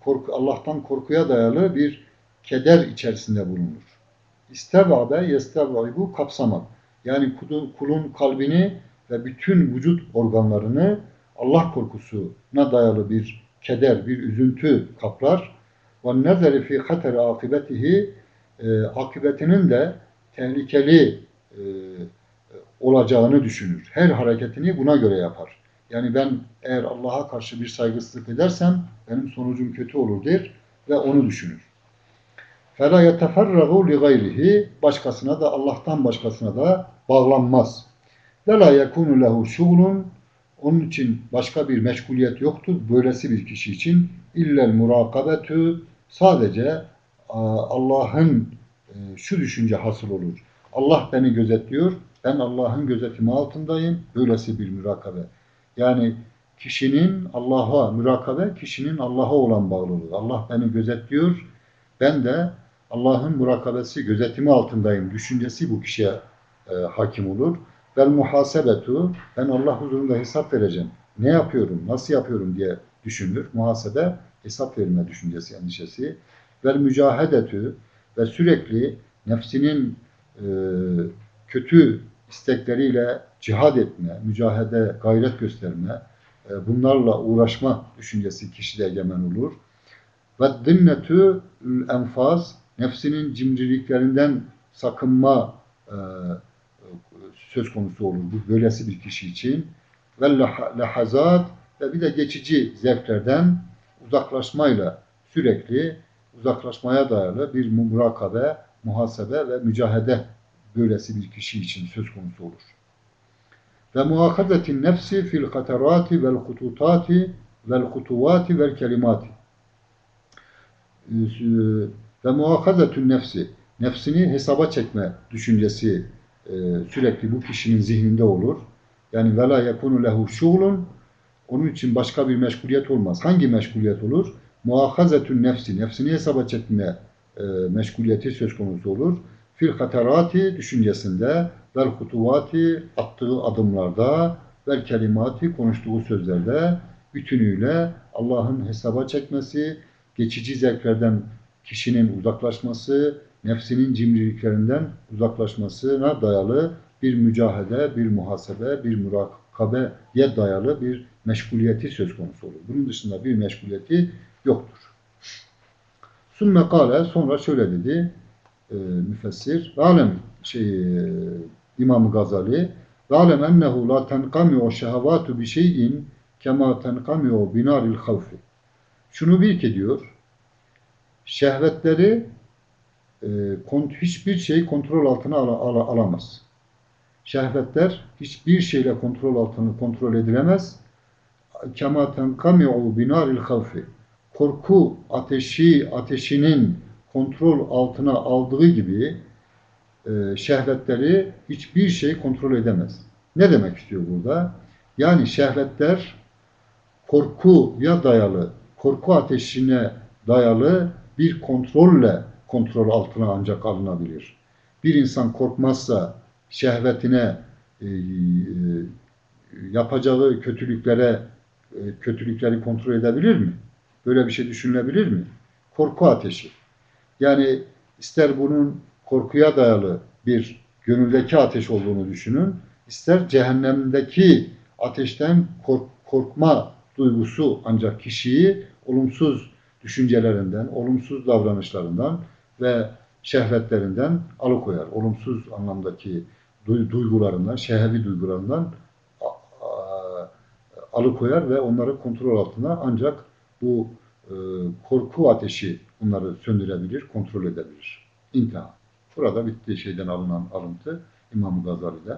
korku, Allah'tan korkuya dayalı bir keder içerisinde bulunur. İstevabe yestevabu kapsamak. Yani kulun, kalbini ve bütün vücut organlarını Allah korkusuna dayalı bir keder, bir üzüntü kaplar. Ve nezeri fi hateri akıbetihi e, akıbetinin de tehlikeli e, olacağını düşünür. Her hareketini buna göre yapar. Yani ben eğer Allah'a karşı bir saygısızlık edersem benim sonucum kötü olur der ve onu düşünür. فَلَا يَتَفَرَّغُ لِغَيْرِهِ Başkasına da Allah'tan başkasına da bağlanmaz. وَلَا يَكُونُ لَهُ şuglun Onun için başka bir meşguliyet yoktur. Böylesi bir kişi için illel murakabetü sadece Allah'ın e, şu düşünce hasıl olur. Allah beni gözetliyor. Ben Allah'ın gözetimi altındayım. Böylesi bir mürakabe. Yani kişinin Allah'a mürakabe, kişinin Allah'a olan bağlılığı. Allah beni gözetliyor. Ben de Allah'ın murakabesi, gözetimi altındayım. Düşüncesi bu kişiye e, hakim olur. Vel muhasebetu, ben Allah huzurunda hesap vereceğim. Ne yapıyorum, nasıl yapıyorum diye düşünür. Muhasebe, hesap verme düşüncesi, endişesi. Vel mücahedetü ve sürekli nefsinin e, kötü istekleriyle cihad etme, mücahede, gayret gösterme, e, bunlarla uğraşma düşüncesi kişide egemen olur. Ve dinnetü enfaz, nefsinin cimriliklerinden sakınma e, söz konusu olur. Bu böylesi bir kişi için. Ve lahazat ve bir de geçici zevklerden uzaklaşmayla sürekli uzaklaşmaya dayalı bir murakabe, muhasebe ve mücahede böylesi bir kişi için söz konusu olur. Ve muhakazetin nefsi fil haterati vel hututati vel hutuvati vel kelimati. Ve muhakazetün nefsi, nefsini hesaba çekme düşüncesi e, sürekli bu kişinin zihninde olur. Yani vela yakunu lehu şuğlun, onun için başka bir meşguliyet olmaz. Hangi meşguliyet olur? Muhakazetün nefsi, nefsini hesaba çekme e, meşguliyeti söz konusu olur fil haterati düşüncesinde vel hutuvati attığı adımlarda vel kelimati konuştuğu sözlerde bütünüyle Allah'ın hesaba çekmesi, geçici zevklerden kişinin uzaklaşması, nefsinin cimriliklerinden uzaklaşmasına dayalı bir mücahede, bir muhasebe, bir murakabeye dayalı bir meşguliyeti söz konusu olur. Bunun dışında bir meşguliyeti yoktur. Sümme kale sonra şöyle dedi e, müfessir. Alem şey, e, İmam Gazali alem ennehu la tenkami'u şehevatu bi şeyin kema tenkami'u binaril havfi. Şunu bil ki diyor, şehvetleri e, hiçbir şey kontrol altına al, al, alamaz. Şehvetler hiçbir şeyle kontrol altını kontrol edilemez. Kema tenkami'u binaril havfi. Korku ateşi ateşinin kontrol altına aldığı gibi e, şehvetleri hiçbir şey kontrol edemez. Ne demek istiyor burada? Yani şehvetler korkuya dayalı, korku ateşine dayalı bir kontrolle kontrol altına ancak alınabilir. Bir insan korkmazsa şehvetine e, e, yapacağı kötülüklere e, kötülükleri kontrol edebilir mi? Böyle bir şey düşünülebilir mi? Korku ateşi. Yani ister bunun korkuya dayalı bir gönüldeki ateş olduğunu düşünün, ister cehennemdeki ateşten kork korkma duygusu ancak kişiyi olumsuz düşüncelerinden, olumsuz davranışlarından ve şehvetlerinden alıkoyar. Olumsuz anlamdaki duy- duygularından, şehvi duygularından a- a- alıkoyar ve onları kontrol altına ancak bu e, korku ateşi bunları söndürebilir, kontrol edebilir. İntiha. Burada bittiği şeyden alınan alıntı İmam-ı Gazali'de.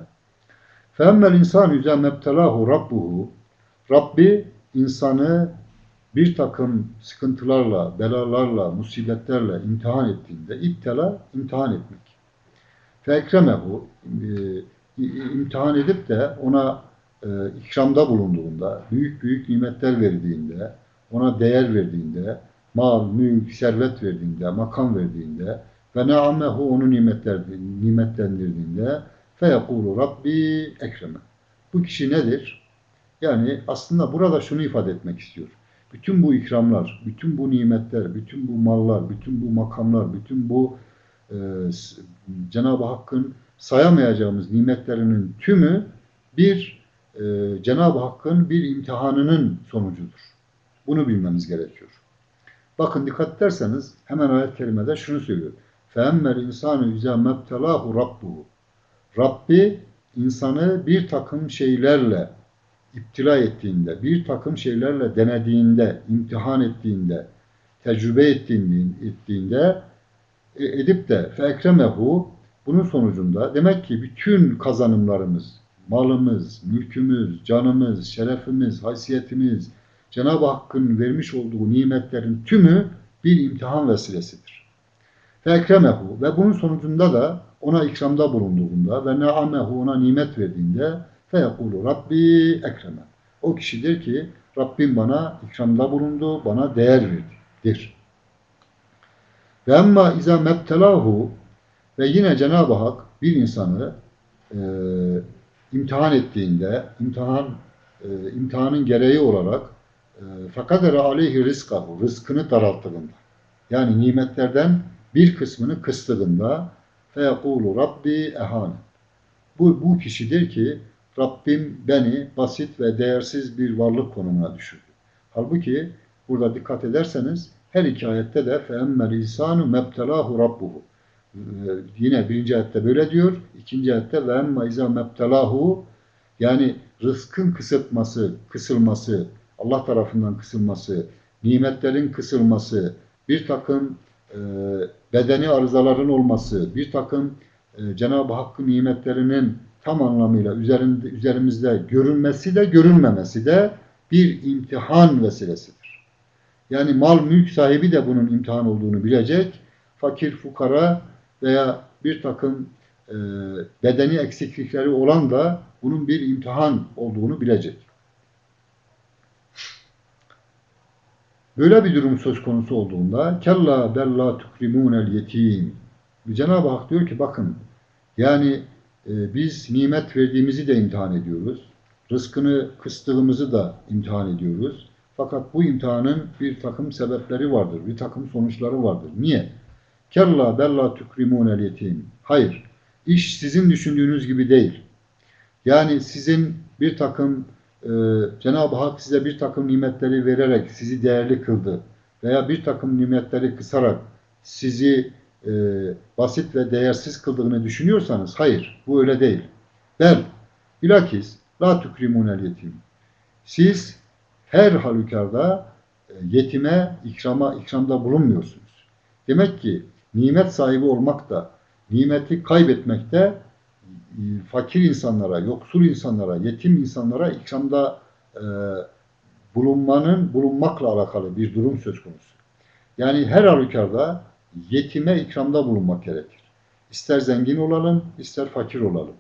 فَاَمَّا الْاِنْسَانُ اِذَا مَبْتَلَاهُ رَبُّهُ Rabbi insanı bir takım sıkıntılarla, belalarla, musibetlerle imtihan ettiğinde, iptela imtihan etmek. Fekremehu imtihan edip de ona e, ikramda bulunduğunda, büyük büyük nimetler verdiğinde, ona değer verdiğinde, mal, mülk, servet verdiğinde, makam verdiğinde ve neamehu onu nimetler, nimetlendirdiğinde feyekulu Rabbi ekreme. Bu kişi nedir? Yani aslında burada şunu ifade etmek istiyor Bütün bu ikramlar, bütün bu nimetler, bütün bu mallar, bütün bu makamlar, bütün bu e, Cenab-ı Hakk'ın sayamayacağımız nimetlerinin tümü bir e, Cenab-ı Hakk'ın bir imtihanının sonucudur. Bunu bilmemiz gerekiyor. Bakın dikkat ederseniz hemen ayet kerimede şunu söylüyor. فَاَمَّ الْاِنْسَانُ اِذَا مَبْتَلَاهُ رَبُّهُ Rabbi insanı bir takım şeylerle iptila ettiğinde, bir takım şeylerle denediğinde, imtihan ettiğinde, tecrübe ettiğinde, e, edip de fekremehu bunun sonucunda demek ki bütün kazanımlarımız, malımız, mülkümüz, canımız, şerefimiz, haysiyetimiz, Cenab-ı Hakk'ın vermiş olduğu nimetlerin tümü bir imtihan vesilesidir. Fekremehu ve bunun sonucunda da ona ikramda bulunduğunda ve neamehu ona nimet verdiğinde feyekulu Rabbi ekreme. O kişidir ki Rabbim bana ikramda bulundu, bana değer verdidir. Ve emma iza mebtelahu ve yine Cenab-ı Hak bir insanı e, imtihan ettiğinde, imtihan e, imtihanın gereği olarak fakadere aleyhi rizkahu, rızkını daralttığında, yani nimetlerden bir kısmını kıstığında feyekulu Rabbi ehane. Bu, bu kişidir ki Rabbim beni basit ve değersiz bir varlık konumuna düşürdü. Halbuki burada dikkat ederseniz her iki ayette de فَاَمَّ الْاِنْسَانُ مَبْتَلَاهُ رَبُّهُ Yine birinci ayette böyle diyor. ikinci ayette وَاَمَّ اِذَا مَبْتَلَاهُ Yani rızkın kısıtması, kısılması, Allah tarafından kısılması, nimetlerin kısılması, bir takım e, bedeni arızaların olması, bir takım e, Cenab-ı Hakk'ın nimetlerinin tam anlamıyla üzerinde, üzerimizde görünmesi de görünmemesi de bir imtihan vesilesidir. Yani mal mülk sahibi de bunun imtihan olduğunu bilecek. Fakir, fukara veya bir takım e, bedeni eksiklikleri olan da bunun bir imtihan olduğunu bilecek. Böyle bir durum söz konusu olduğunda kella bella tukrimunel yetim. Cenab-ı Hak diyor ki bakın yani e, biz nimet verdiğimizi de imtihan ediyoruz. Rızkını kıstığımızı da imtihan ediyoruz. Fakat bu imtihanın bir takım sebepleri vardır, bir takım sonuçları vardır. Niye? Kella bella tukrimunel yetim. Hayır, iş sizin düşündüğünüz gibi değil. Yani sizin bir takım e, Cenab-ı Hak size bir takım nimetleri vererek sizi değerli kıldı veya bir takım nimetleri kısarak sizi e, basit ve değersiz kıldığını düşünüyorsanız hayır bu öyle değil. Bel bilakis la tukrimunel yetim. Siz her halükarda e, yetime ikrama ikramda bulunmuyorsunuz. Demek ki nimet sahibi olmak da nimeti kaybetmek de e, fakir insanlara, yoksul insanlara, yetim insanlara ikramda e, bulunmanın, bulunmakla alakalı bir durum söz konusu. Yani her halükarda yetime ikramda bulunmak gerekir. İster zengin olalım, ister fakir olalım.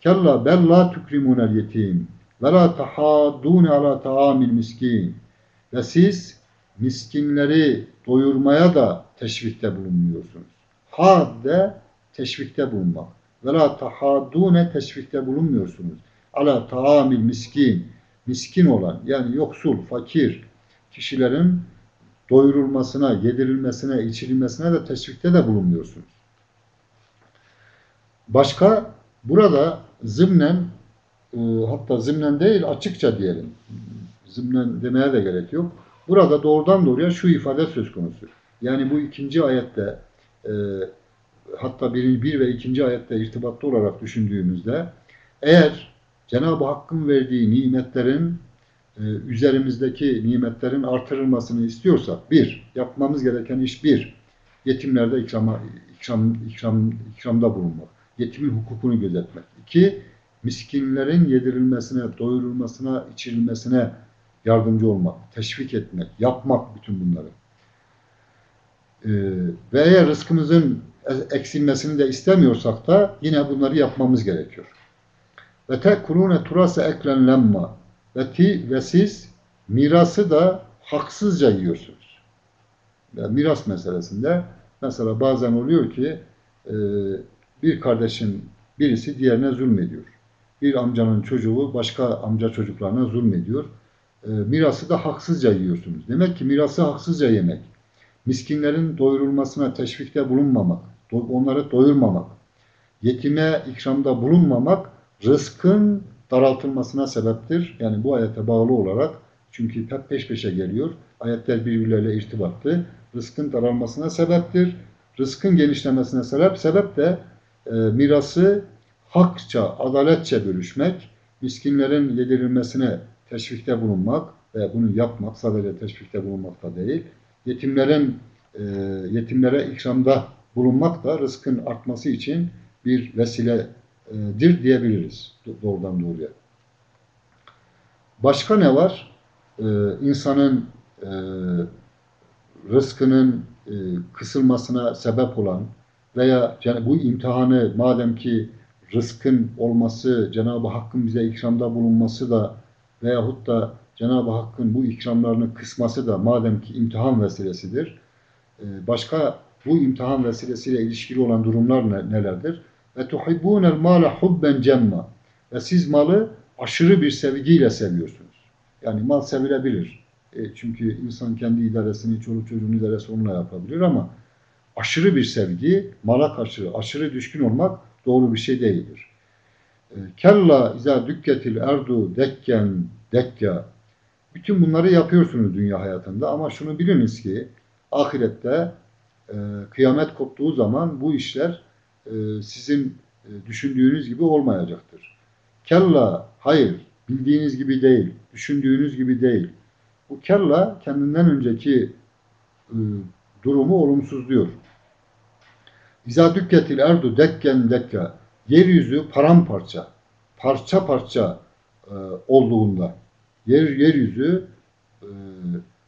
Kella bella tukrimunel yetim ve la tahaddune ala taamil miskin ve siz miskinleri doyurmaya da teşvikte bulunmuyorsunuz. Had de teşvikte bulunmak. Ve la tahaddune teşvikte bulunmuyorsunuz. Ala taamil miskin. Miskin olan yani yoksul, fakir kişilerin doyurulmasına, yedirilmesine, içirilmesine de teşvikte de bulunmuyorsunuz. Başka burada zımnen e, hatta zımnen değil açıkça diyelim. Zımnen demeye de gerek yok. Burada doğrudan doğruya şu ifade söz konusu. Yani bu ikinci ayette e, hatta bir, bir ve ikinci ayette irtibatlı olarak düşündüğümüzde eğer Cenab-ı Hakk'ın verdiği nimetlerin üzerimizdeki nimetlerin artırılmasını istiyorsak bir, yapmamız gereken iş bir, yetimlerde ikrama, ikram, ikram, ikramda bulunmak, yetimin hukukunu gözetmek. İki, miskinlerin yedirilmesine, doyurulmasına, içirilmesine yardımcı olmak, teşvik etmek, yapmak bütün bunları. Ee, ve eğer rızkımızın eksilmesini de istemiyorsak da yine bunları yapmamız gerekiyor. Ve tekulune turase eklen lemma ve ti ve siz mirası da haksızca yiyorsunuz. Yani miras meselesinde mesela bazen oluyor ki e, bir kardeşin birisi diğerine zulmediyor. Bir amcanın çocuğu başka amca çocuklarına zulmediyor. E, mirası da haksızca yiyorsunuz. Demek ki mirası haksızca yemek, miskinlerin doyurulmasına teşvikte bulunmamak, onları doyurmamak, yetime ikramda bulunmamak rızkın daraltılmasına sebeptir. Yani bu ayete bağlı olarak çünkü hep peş peşe geliyor. Ayetler birbirleriyle irtibatlı. Rızkın daralmasına sebeptir. Rızkın genişlemesine sebep. Sebep de e, mirası hakça, adaletçe bölüşmek, miskinlerin yedirilmesine teşvikte bulunmak ve bunu yapmak, sadece teşvikte bulunmak da değil, yetimlerin e, yetimlere ikramda bulunmak da rızkın artması için bir vesiledir diyebiliriz doğrudan doğruya. Başka ne var? Ee, insanın e, rızkının e, kısılmasına sebep olan veya yani bu imtihanı madem ki rızkın olması, Cenab-ı Hakk'ın bize ikramda bulunması da veyahut da Cenab-ı Hakk'ın bu ikramlarını kısması da madem ki imtihan vesilesidir. E, başka bu imtihan vesilesiyle ilişkili olan durumlar ne, nelerdir? Ve tuhibbûnel mâle hubben cemma. Ve siz malı aşırı bir sevgiyle seviyorsunuz. Yani mal sevilebilir. E, çünkü insan kendi idaresini, çoluk çocuğun idaresi onunla yapabilir ama aşırı bir sevgi, mala karşı aşırı düşkün olmak doğru bir şey değildir. E, Kella izâ dükketil erdu dekken dekka. Bütün bunları yapıyorsunuz dünya hayatında ama şunu biliniz ki ahirette e, kıyamet koptuğu zaman bu işler sizin e, düşündüğünüz gibi olmayacaktır. Kella, hayır, bildiğiniz gibi değil, düşündüğünüz gibi değil. Bu kella kendinden önceki e, durumu olumsuzluyor. İza dükketil erdu dekken dekka, yeryüzü paramparça, parça parça e, olduğunda, yer yeryüzü e,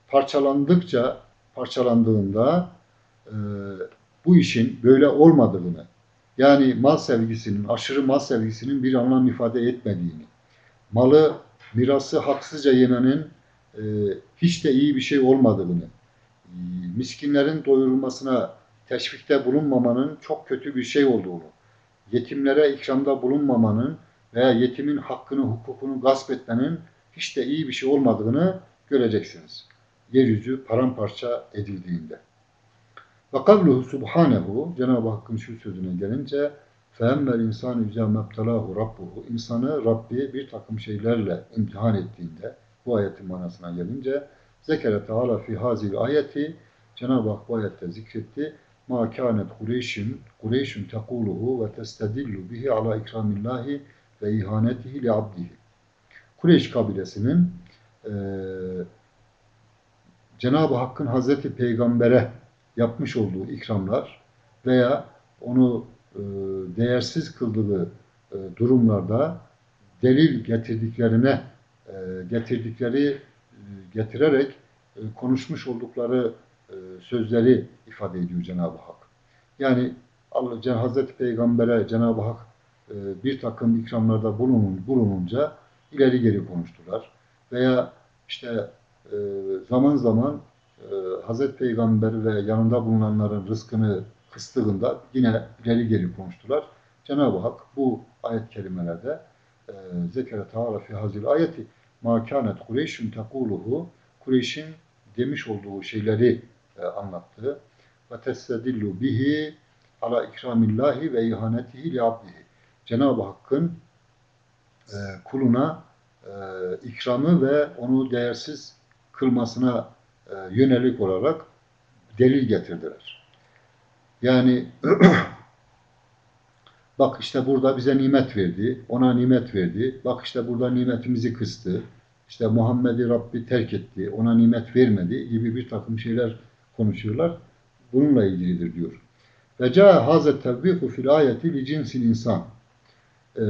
parçalandıkça, parçalandığında e, bu işin böyle olmadığını, yani mal sevgisinin, aşırı mal sevgisinin bir anlam ifade etmediğini, malı, mirası haksızca yemenin e, hiç de iyi bir şey olmadığını, e, miskinlerin doyurulmasına teşvikte bulunmamanın çok kötü bir şey olduğunu, yetimlere ikramda bulunmamanın veya yetimin hakkını, hukukunu gasp etmenin hiç de iyi bir şey olmadığını göreceksiniz. Yeryüzü paramparça edildiğinde. Ve kavluhu subhanehu Cenab-ı Hakk'ın şu sözüne gelince فَاَمَّ insan اِذَا مَبْتَلَاهُ Rabbuhu İnsanı Rabbi bir takım şeylerle imtihan ettiğinde bu ayetin manasına gelince zekere teala fi hazil ayeti Cenab-ı Hak bu ayette zikretti ma kânet Kureyş'in Kureyş'in tekuluhu ve testedillu bihi ala ikramillahi ve ihanetihi li abdihi Kureyş kabilesinin e, Cenab-ı Hakk'ın Hazreti Peygamber'e yapmış olduğu ikramlar veya onu e, değersiz kıldığı e, durumlarda delil getirdiklerine e, getirdikleri getirerek konuşmuş oldukları sözleri ifade ediyor Cenab-ı Hak. Yani Allah, Hazreti Peygamber'e Cenab-ı Hak bir takım ikramlarda bulunun, bulununca ileri geri konuştular. Veya işte zaman zaman Hazreti Peygamber ve yanında bulunanların rızkını kıstığında yine ileri geri konuştular. Cenab-ı Hak bu ayet kelimelerde e, zekere ta'ala fi hazil ayeti ma kânet Kureyş'ün tekuluhu Kureyş'in demiş olduğu şeyleri e, anlattı. Ve testedillu bihi ala ikramillahi ve ihanetihi li abdihi. Cenab-ı Hakk'ın e, kuluna ikramı ve onu değersiz kılmasına e, yönelik olarak delil getirdiler. Yani [CLEARS THROAT] bak işte burada bize nimet verdi, ona nimet verdi. Bak işte burada nimetimizi kıstı. İşte Muhammed'i Rabbi terk etti, ona nimet vermedi gibi bir takım şeyler konuşuyorlar. Bununla ilgilidir diyor. Ve ca hazet tevbihu fil ayeti li cinsil insan. Ee,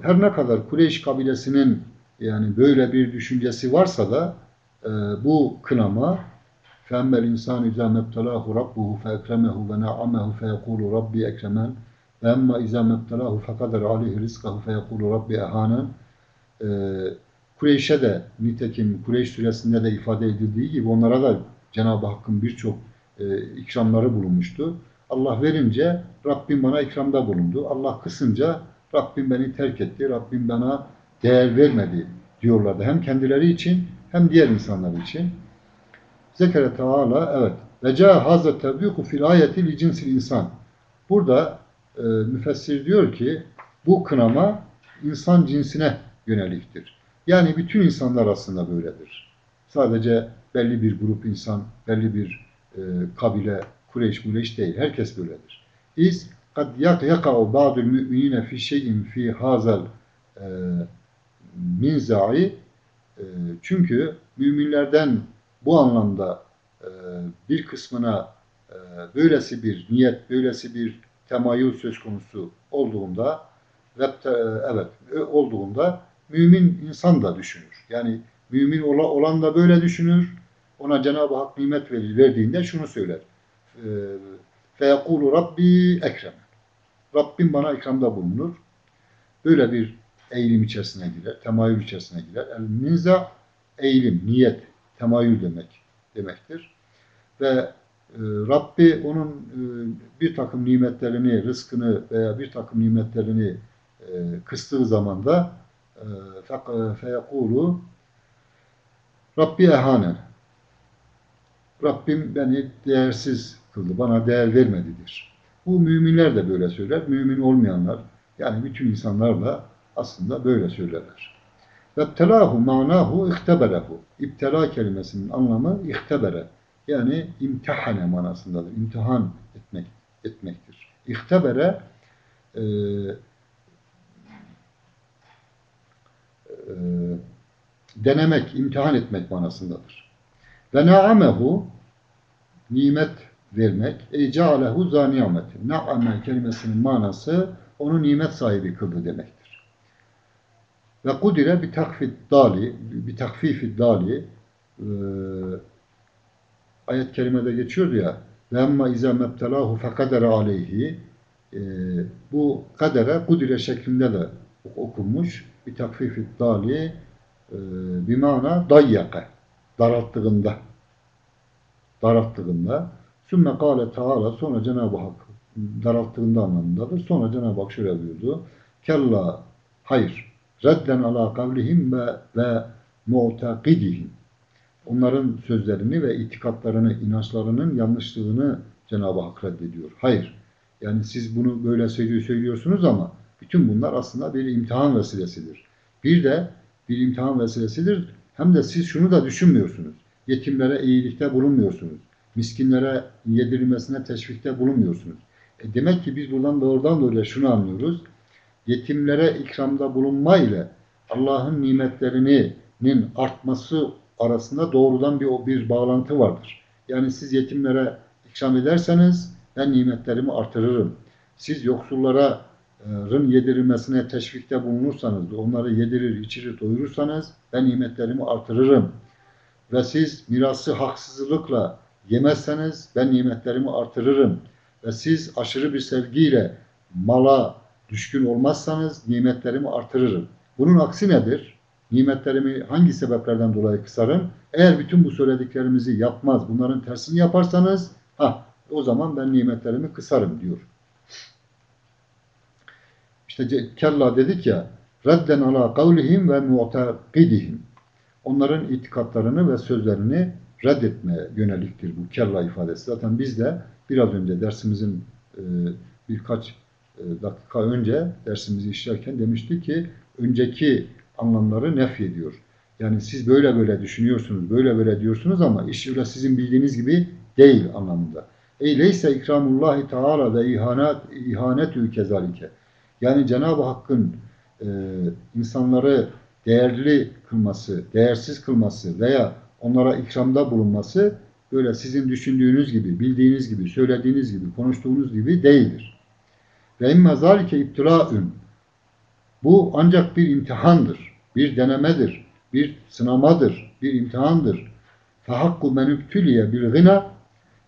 her ne kadar Kureyş kabilesinin yani böyle bir düşüncesi varsa da e, bu kınama فَاَمَّا الْاِنْسَانُ اِذَا مَبْتَلَاهُ رَبُّهُ فَاَكْرَمَهُ وَنَعَمَهُ فَيَقُولُ رَبِّي اَكْرَمَنْ وَاَمَّا اِذَا مَبْتَلَاهُ فَقَدَرْ عَلَيْهِ رِزْقَهُ فَيَقُولُ رَبِّي اَهَانًا e, Kureyş'e de nitekim Kureyş suresinde de ifade edildiği gibi onlara da Cenab-ı Hakk'ın birçok e, ikramları bulunmuştu. Allah verince Rabbim bana ikramda bulundu. Allah kısınca Rabbim beni terk etti. Rabbim bana değer vermedi diyorlardı. Hem kendileri için hem diğer insanlar için. Zekere Teala evet. Ve ca hazret tevbiku fil ayeti li cinsil insan. Burada e, müfessir diyor ki bu kınama insan cinsine yöneliktir. Yani bütün insanlar aslında böyledir. Sadece belli bir grup insan, belli bir e, kabile, Kureyş, Kureyş değil. Herkes böyledir. İz kad yaka'u ba'dul müminine fi şeyin fi hazal e, minza'i çünkü müminlerden bu anlamda e, bir kısmına e, böylesi bir niyet, böylesi bir temayül söz konusu olduğunda ve evet olduğunda mümin insan da düşünür. Yani mümin olan da böyle düşünür. Ona Cenab-ı Hak nimet verir, verdiğinde şunu söyler. Feyekulu Rabbi ekrem. Rabbim bana ikramda bulunur. Böyle bir eğilim içerisine girer, temayül içerisine girer. El minza eğilim, niyet, temayül demek demektir. Ve e, Rabbi onun e, bir takım nimetlerini, rızkını veya bir takım nimetlerini e, kıstığı zaman da feyekulu Rabbi ehanen. Rabbim beni değersiz kıldı, bana değer vermedidir. Bu müminler de böyle söyler, mümin olmayanlar, yani bütün insanlar da aslında böyle söylerler. Vebtelahu manahu ihteberehu. İptela kelimesinin anlamı ihtebere. Yani imtihane manasındadır. İmtihan etmek etmektir. İhtebere e, e, denemek, imtihan etmek manasındadır. Ve na'amehu nimet vermek. E cealehu za nimetin. Na'ame kelimesinin manası onu nimet sahibi kıldı demektir. Ve kudire bir takfid dali, bir takfifi dali e, ayet kerimede geçiyordu ya ve emma izâ mebtelâhu fekadere aleyhi e, bu kadere kudire şeklinde de okunmuş bir takfifi dali e, bir mana dayyaka daralttığında daralttığında sümme kâle taala sonra Cenab-ı Hak daralttığında anlamındadır. Sonra Cenab-ı Hak şöyle buyurdu. Kella hayır redden ala kavlihim ve, ve mu'takidihim onların sözlerini ve itikatlarını, inançlarının yanlışlığını Cenab-ı Hak reddediyor. Hayır. Yani siz bunu böyle söylüyorsunuz ama bütün bunlar aslında bir imtihan vesilesidir. Bir de bir imtihan vesilesidir. Hem de siz şunu da düşünmüyorsunuz. Yetimlere iyilikte bulunmuyorsunuz. Miskinlere yedirilmesine teşvikte bulunmuyorsunuz. E demek ki biz buradan doğrudan doğruya şunu anlıyoruz. Yetimlere ikramda bulunma ile Allah'ın nimetlerinin artması arasında doğrudan bir, bir bağlantı vardır. Yani siz yetimlere ikram ederseniz ben nimetlerimi artırırım. Siz yoksullara rın yedirilmesine teşvikte bulunursanız, onları yedirir, içirir, doyurursanız ben nimetlerimi artırırım. Ve siz mirası haksızlıkla yemezseniz ben nimetlerimi artırırım. Ve siz aşırı bir sevgiyle mala düşkün olmazsanız nimetlerimi artırırım. Bunun aksi nedir? Nimetlerimi hangi sebeplerden dolayı kısarım? Eğer bütün bu söylediklerimizi yapmaz, bunların tersini yaparsanız ha o zaman ben nimetlerimi kısarım diyor. İşte kella dedik ya redden ala kavlihim ve mu'takidihim. Onların itikatlarını ve sözlerini reddetmeye yöneliktir bu kella ifadesi. Zaten biz de biraz önce dersimizin e, birkaç dakika önce dersimizi işlerken demişti ki önceki anlamları nef ediyor. Yani siz böyle böyle düşünüyorsunuz, böyle böyle diyorsunuz ama iş öyle sizin bildiğiniz gibi değil anlamında. Ey leyse ikramullahi teala ve ihanet ihanetü kezalike. Yani Cenab-ı Hakk'ın e, insanları değerli kılması, değersiz kılması veya onlara ikramda bulunması böyle sizin düşündüğünüz gibi, bildiğiniz gibi, söylediğiniz gibi, konuştuğunuz gibi değildir. Ve imme zalike iptilaun. Bu ancak bir imtihandır, bir denemedir, bir sınamadır, bir imtihandır. Fehakku men übtüliye bil gına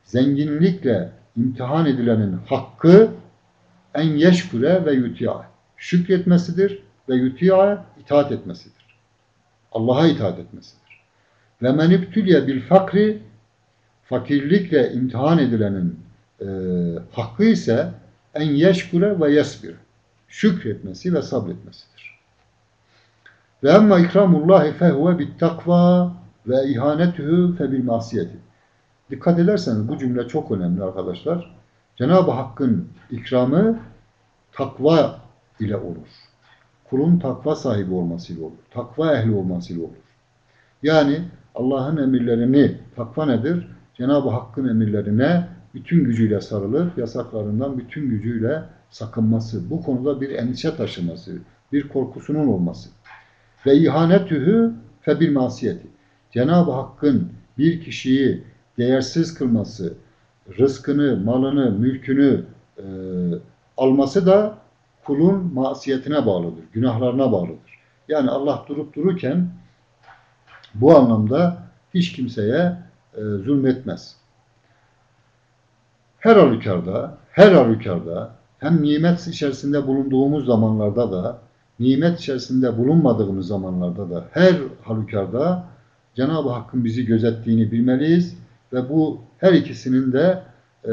zenginlikle imtihan edilenin hakkı en yeşkure ve yuti'a. Şükretmesidir ve yuti'a itaat etmesidir. Allah'a itaat etmesidir. Ve men übtüliye bil fakri fakirlikle imtihan edilenin e, hakkı ise en yeşkure ve yesbir. Şükretmesi ve sabretmesidir. Ve emma ikramullahi fehuve bit takva ve ihanetühü fe bil masiyeti. Dikkat ederseniz bu cümle çok önemli arkadaşlar. Cenab-ı Hakk'ın ikramı takva ile olur. Kulun takva sahibi olmasıyla olur. Takva ehli olmasıyla olur. Yani Allah'ın emirlerini, takva nedir? Cenab-ı Hakk'ın emirlerine bütün gücüyle sarılıp yasaklarından bütün gücüyle sakınması, bu konuda bir endişe taşıması, bir korkusunun olması. Ve ihanetühü febil masiyeti. Cenab-ı Hakk'ın bir kişiyi değersiz kılması, rızkını, malını, mülkünü e, alması da kulun masiyetine bağlıdır, günahlarına bağlıdır. Yani Allah durup dururken bu anlamda hiç kimseye e, zulmetmez. Her halükarda, her halükarda hem nimet içerisinde bulunduğumuz zamanlarda da, nimet içerisinde bulunmadığımız zamanlarda da her halükarda Cenab-ı Hakk'ın bizi gözettiğini bilmeliyiz ve bu her ikisinin de e,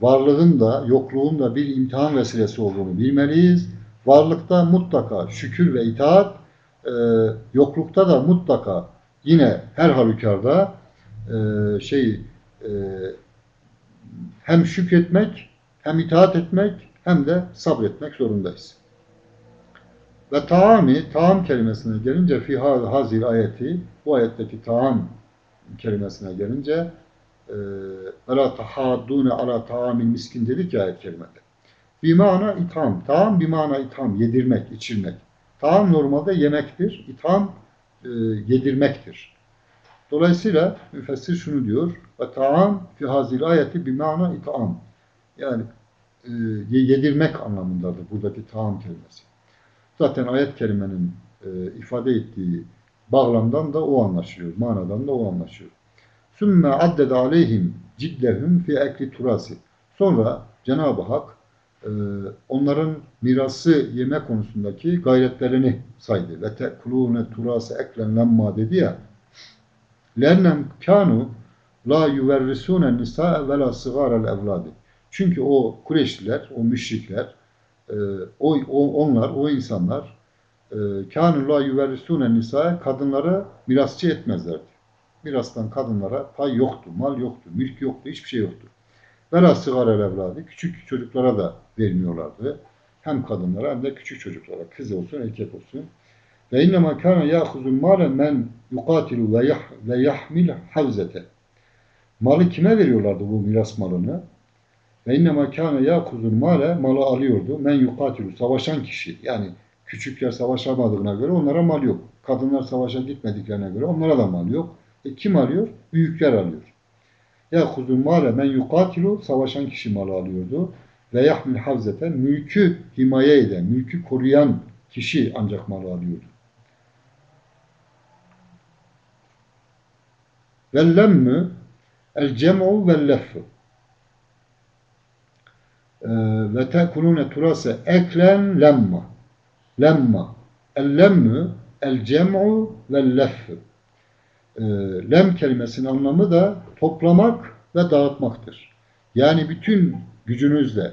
varlığın da yokluğun da bir imtihan vesilesi olduğunu bilmeliyiz. Varlıkta mutlaka şükür ve itaat, e, yoklukta da mutlaka yine her halükarda e, şey e, hem şükretmek, hem itaat etmek, hem de sabretmek zorundayız. Ve taami, taam kelimesine gelince fi hazil ayeti, bu ayetteki taam kelimesine gelince ve la tahaddune ala taamil miskin dedik ya ayet kerimede. Bir mana itham. Taam bir mana itham. Yedirmek, içirmek. Taam normalde yemektir. İtham e, yedirmektir. Dolayısıyla müfessir şunu diyor. Ve taam fi hazil ayeti bir mana itham. Yani e, yedirmek anlamındadır buradaki taam kelimesi. Zaten ayet kelimenin e, ifade ettiği bağlamdan da o anlaşılıyor. Manadan da o anlaşılıyor. Sümme addede aleyhim ciddehum fi ekli turasi. Sonra Cenab-ı Hak e, onların mirası yeme konusundaki gayretlerini saydı. Ve tekulune turası eklen lemma dedi ya. Lennem kanu la yuverrisune nisa ve la sigarel evladi. Çünkü o Kureyşliler, o müşrikler, e, o, o, onlar, o insanlar kanu la yuverrisune nisa kadınlara mirasçı etmezlerdi mirastan kadınlara pay yoktu, mal yoktu, mülk yoktu, hiçbir şey yoktu. Vela sigara evladı, küçük çocuklara da vermiyorlardı. Hem kadınlara hem de küçük çocuklara, kız olsun, erkek olsun. Ve innema kana ya'khuzul male men yuqatilu ve yah ve yahmil havzete. Malı kime veriyorlardı bu miras malını? Ve innema kana ya'khuzul male malı alıyordu. Men yuqatilu savaşan kişi. Yani küçükler savaşamadığına göre onlara mal yok. Kadınlar savaşa gitmediklerine göre onlara da mal yok. E, kim alıyor? Büyükler alıyor. Ya kuzun male men yukatilu savaşan kişi malı alıyordu. Ve yahmil havzete mülkü himaye eden, mülkü koruyan kişi ancak malı alıyordu. Ve lemmü el cem'u ve leffu e, ve tekulune turase eklen lemma lemma el lemmü el cem'u ve leffu e, lem kelimesinin anlamı da toplamak ve dağıtmaktır. Yani bütün gücünüzle,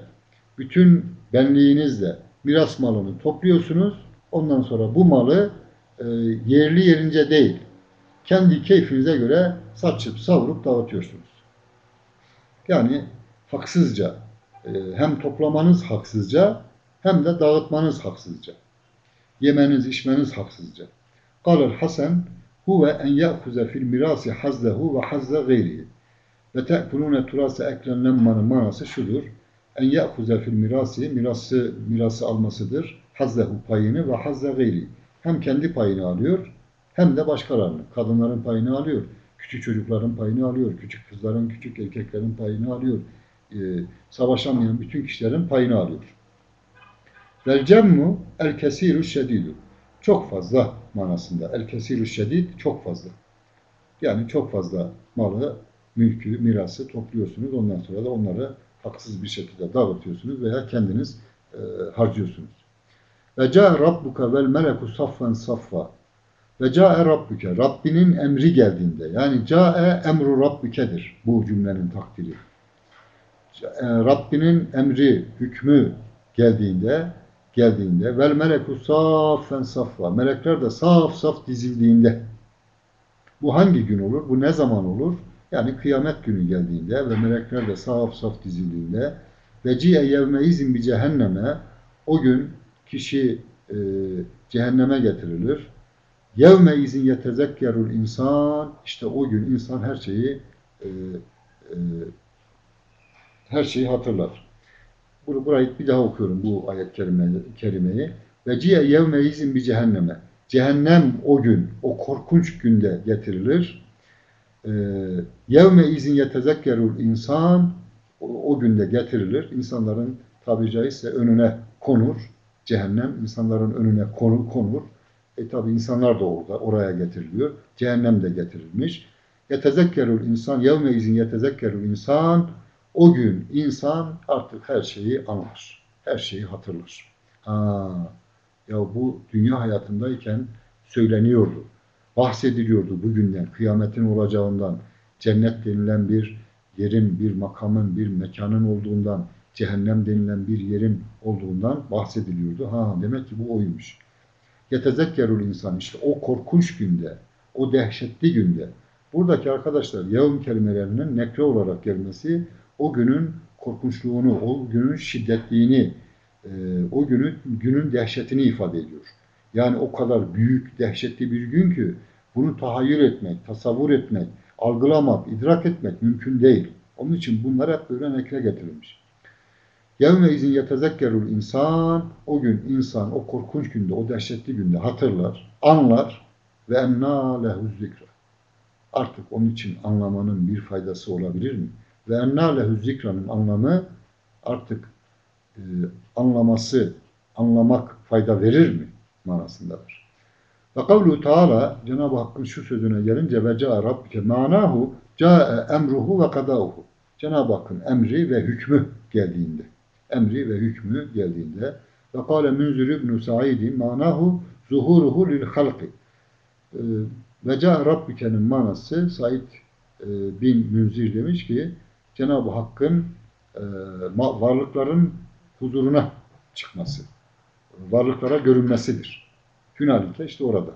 bütün benliğinizle miras malını topluyorsunuz. Ondan sonra bu malı e, yerli yerince değil, kendi keyfinize göre saçıp savurup dağıtıyorsunuz. Yani haksızca, e, hem toplamanız haksızca hem de dağıtmanız haksızca. Yemeniz, içmeniz haksızca. Kalır Hasan huve en ya'kuze fil mirasi hazlehu ve hazle gayrihi. Ve te'kulune turase eklen lemmanın manası şudur. En ya'kuze fil mirasi, mirası, mirası almasıdır. Hazlehu payını ve hazle gayri. Hem kendi payını alıyor hem de başkalarının. Kadınların payını alıyor. Küçük çocukların payını alıyor. Küçük kızların, küçük erkeklerin payını alıyor. Ee, savaşamayan bütün kişilerin payını alıyor. Vel cemmu el kesiru şedidu. Çok fazla manasında. El kesiru şedid çok fazla. Yani çok fazla malı, mülkü, mirası topluyorsunuz. Ondan sonra da onları haksız bir şekilde dağıtıyorsunuz veya kendiniz e, harcıyorsunuz. Ve ca rabbuka vel meleku saffen saffa. Ve ca'e rabbuke. Rabbinin emri geldiğinde. Yani ca'e emru rabbukedir. Bu cümlenin takdiri. E, Rabbinin emri, hükmü geldiğinde geldiğinde vel meleku saffen saffa. Melekler de saf saf dizildiğinde. Bu hangi gün olur? Bu ne zaman olur? Yani kıyamet günü geldiğinde ve melekler de saf saf dizildiğinde ve ci'e yevmeizin bir cehenneme o gün kişi e, cehenneme getirilir. Yevme izin yetezekkerul insan işte o gün insan her şeyi e, e, her şeyi hatırlar. Bunu burayı bir daha okuyorum bu ayet kerimeyi. Ve ciye yevme izin bir cehenneme. Cehennem o gün, o korkunç günde getirilir. Yevme izin yetezekkerul insan o, günde getirilir. İnsanların tabi caizse önüne konur. Cehennem insanların önüne konur. E tabi insanlar da orada, oraya getiriliyor. Cehennem de getirilmiş. Yetezekkerul insan, yevme izin yetezekkerul insan o gün insan artık her şeyi anlar. Her şeyi hatırlar. Ha, ya bu dünya hayatındayken söyleniyordu. Bahsediliyordu bugünden, kıyametin olacağından, cennet denilen bir yerin, bir makamın, bir mekanın olduğundan, cehennem denilen bir yerin olduğundan bahsediliyordu. Ha demek ki bu oymuş. Yetezekkerul insan işte o korkunç günde, o dehşetli günde. Buradaki arkadaşlar yevm kelimelerinin nekre olarak gelmesi o günün korkunçluğunu, o günün şiddetliğini, e, o günün, günün dehşetini ifade ediyor. Yani o kadar büyük, dehşetli bir gün ki bunu tahayyül etmek, tasavvur etmek, algılamak, idrak etmek mümkün değil. Onun için bunlar hep böyle nekre getirilmiş. Yevme izin yetezekkerul insan, o gün insan o korkunç günde, o dehşetli günde hatırlar, anlar ve enna lehu zikra. Artık onun için anlamanın bir faydası olabilir mi? Ve ennâ lehu zikranın anlamı artık e, anlaması, anlamak fayda verir mi manasındadır. Ve kavlu Teala Cenab-ı Hakk'ın şu sözüne gelince ve ca'a rabbike manahu ca'e emruhu ve kadauhu. Cenab-ı Hakk'ın emri ve hükmü geldiğinde. Emri ve hükmü geldiğinde ve kâle Münzir ibn Sa'idi manahu zuhuruhu lil halki. E, ve ca'a rabbike'nin manası Said e, bin Münzir demiş ki Cenab-ı Hakk'ın e, varlıkların huzuruna çıkması, varlıklara görünmesidir. Hünalike işte orada.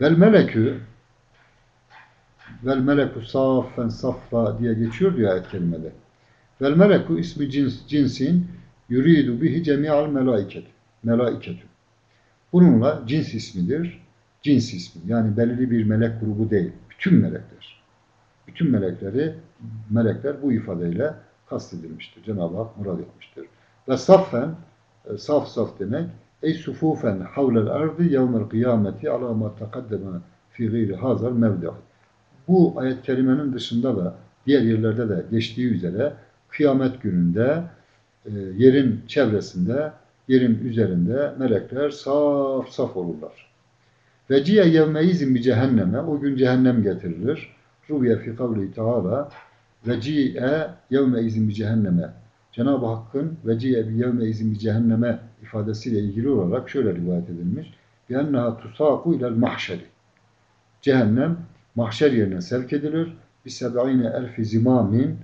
Vel melekü vel meleku saffen saffa diye geçiyor diyor ayet kelimede. Vel meleku ismi cins, cinsin yuridu bihi cemi'al melaiket. Melaiketü. Bununla cins ismidir. Cins ismi. Yani belirli bir melek grubu değil. Bütün melekler. Bütün melekleri melekler bu ifadeyle kastedilmiştir. Cenab-ı Hak murad etmiştir. Ve saffen, e, saf saf demek, ey sufufen havlel ardı yevmel kıyameti ala ma takaddeme fi gayri hazar mevdi. Bu ayet kerimenin dışında da diğer yerlerde de geçtiği üzere kıyamet gününde e, yerin çevresinde, yerin üzerinde melekler saf saf olurlar. Ve ciye yevmeizin bir cehenneme, o gün cehennem getirilir. Ruviye fi kavli teala veci'e yevme izin bir cehenneme. Cenab-ı Hakk'ın veci'e bir yevme izin bir cehenneme ifadesiyle ilgili olarak şöyle rivayet edilmiş. بِاَنَّهَا تُسَاقُ اِلَى الْمَحْشَرِ Cehennem mahşer yerine sevk edilir. بِسَبْعِينَ elfi zimamin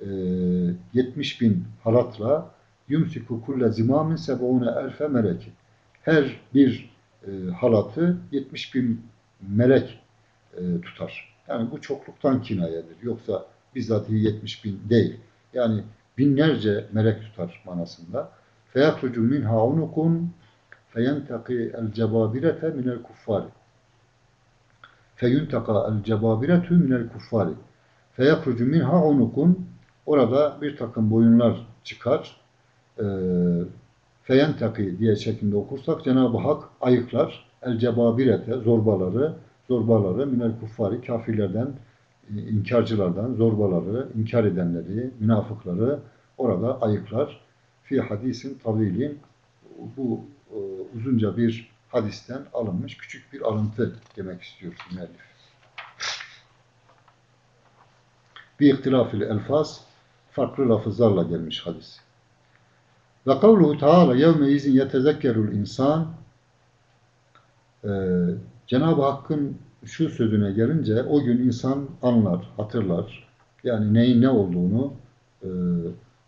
70 bin halatla yumsiku kulle zimamin seb'une elfe meleki. Her bir e, halatı 70 bin melek e, tutar. Yani bu çokluktan kinayedir. Yoksa bizzat 70 bin değil. Yani binlerce melek tutar manasında. Feyakrucu minha unukun feyentaki el cebabirete minel kuffari. Feyuntaka el cebabiretu minel kuffari. Feyakrucu minha unukun orada bir takım boyunlar çıkar. Ee, feyentaki diye şeklinde okursak Cenab-ı Hak ayıklar el cebabirete zorbaları zorbaları minel kuffari kafirlerden inkarcılardan zorbaları, inkar edenleri, münafıkları orada ayıklar. Fi hadisin tavilin bu e, uzunca bir hadisten alınmış küçük bir alıntı demek istiyor müellif. Bir ihtilafil elfaz farklı lafızlarla gelmiş hadis. Ve kavluhu taala yevme izin yetezekkerul insan ee, Cenab-ı Hakk'ın şu sözüne gelince o gün insan anlar, hatırlar. Yani neyin ne olduğunu e,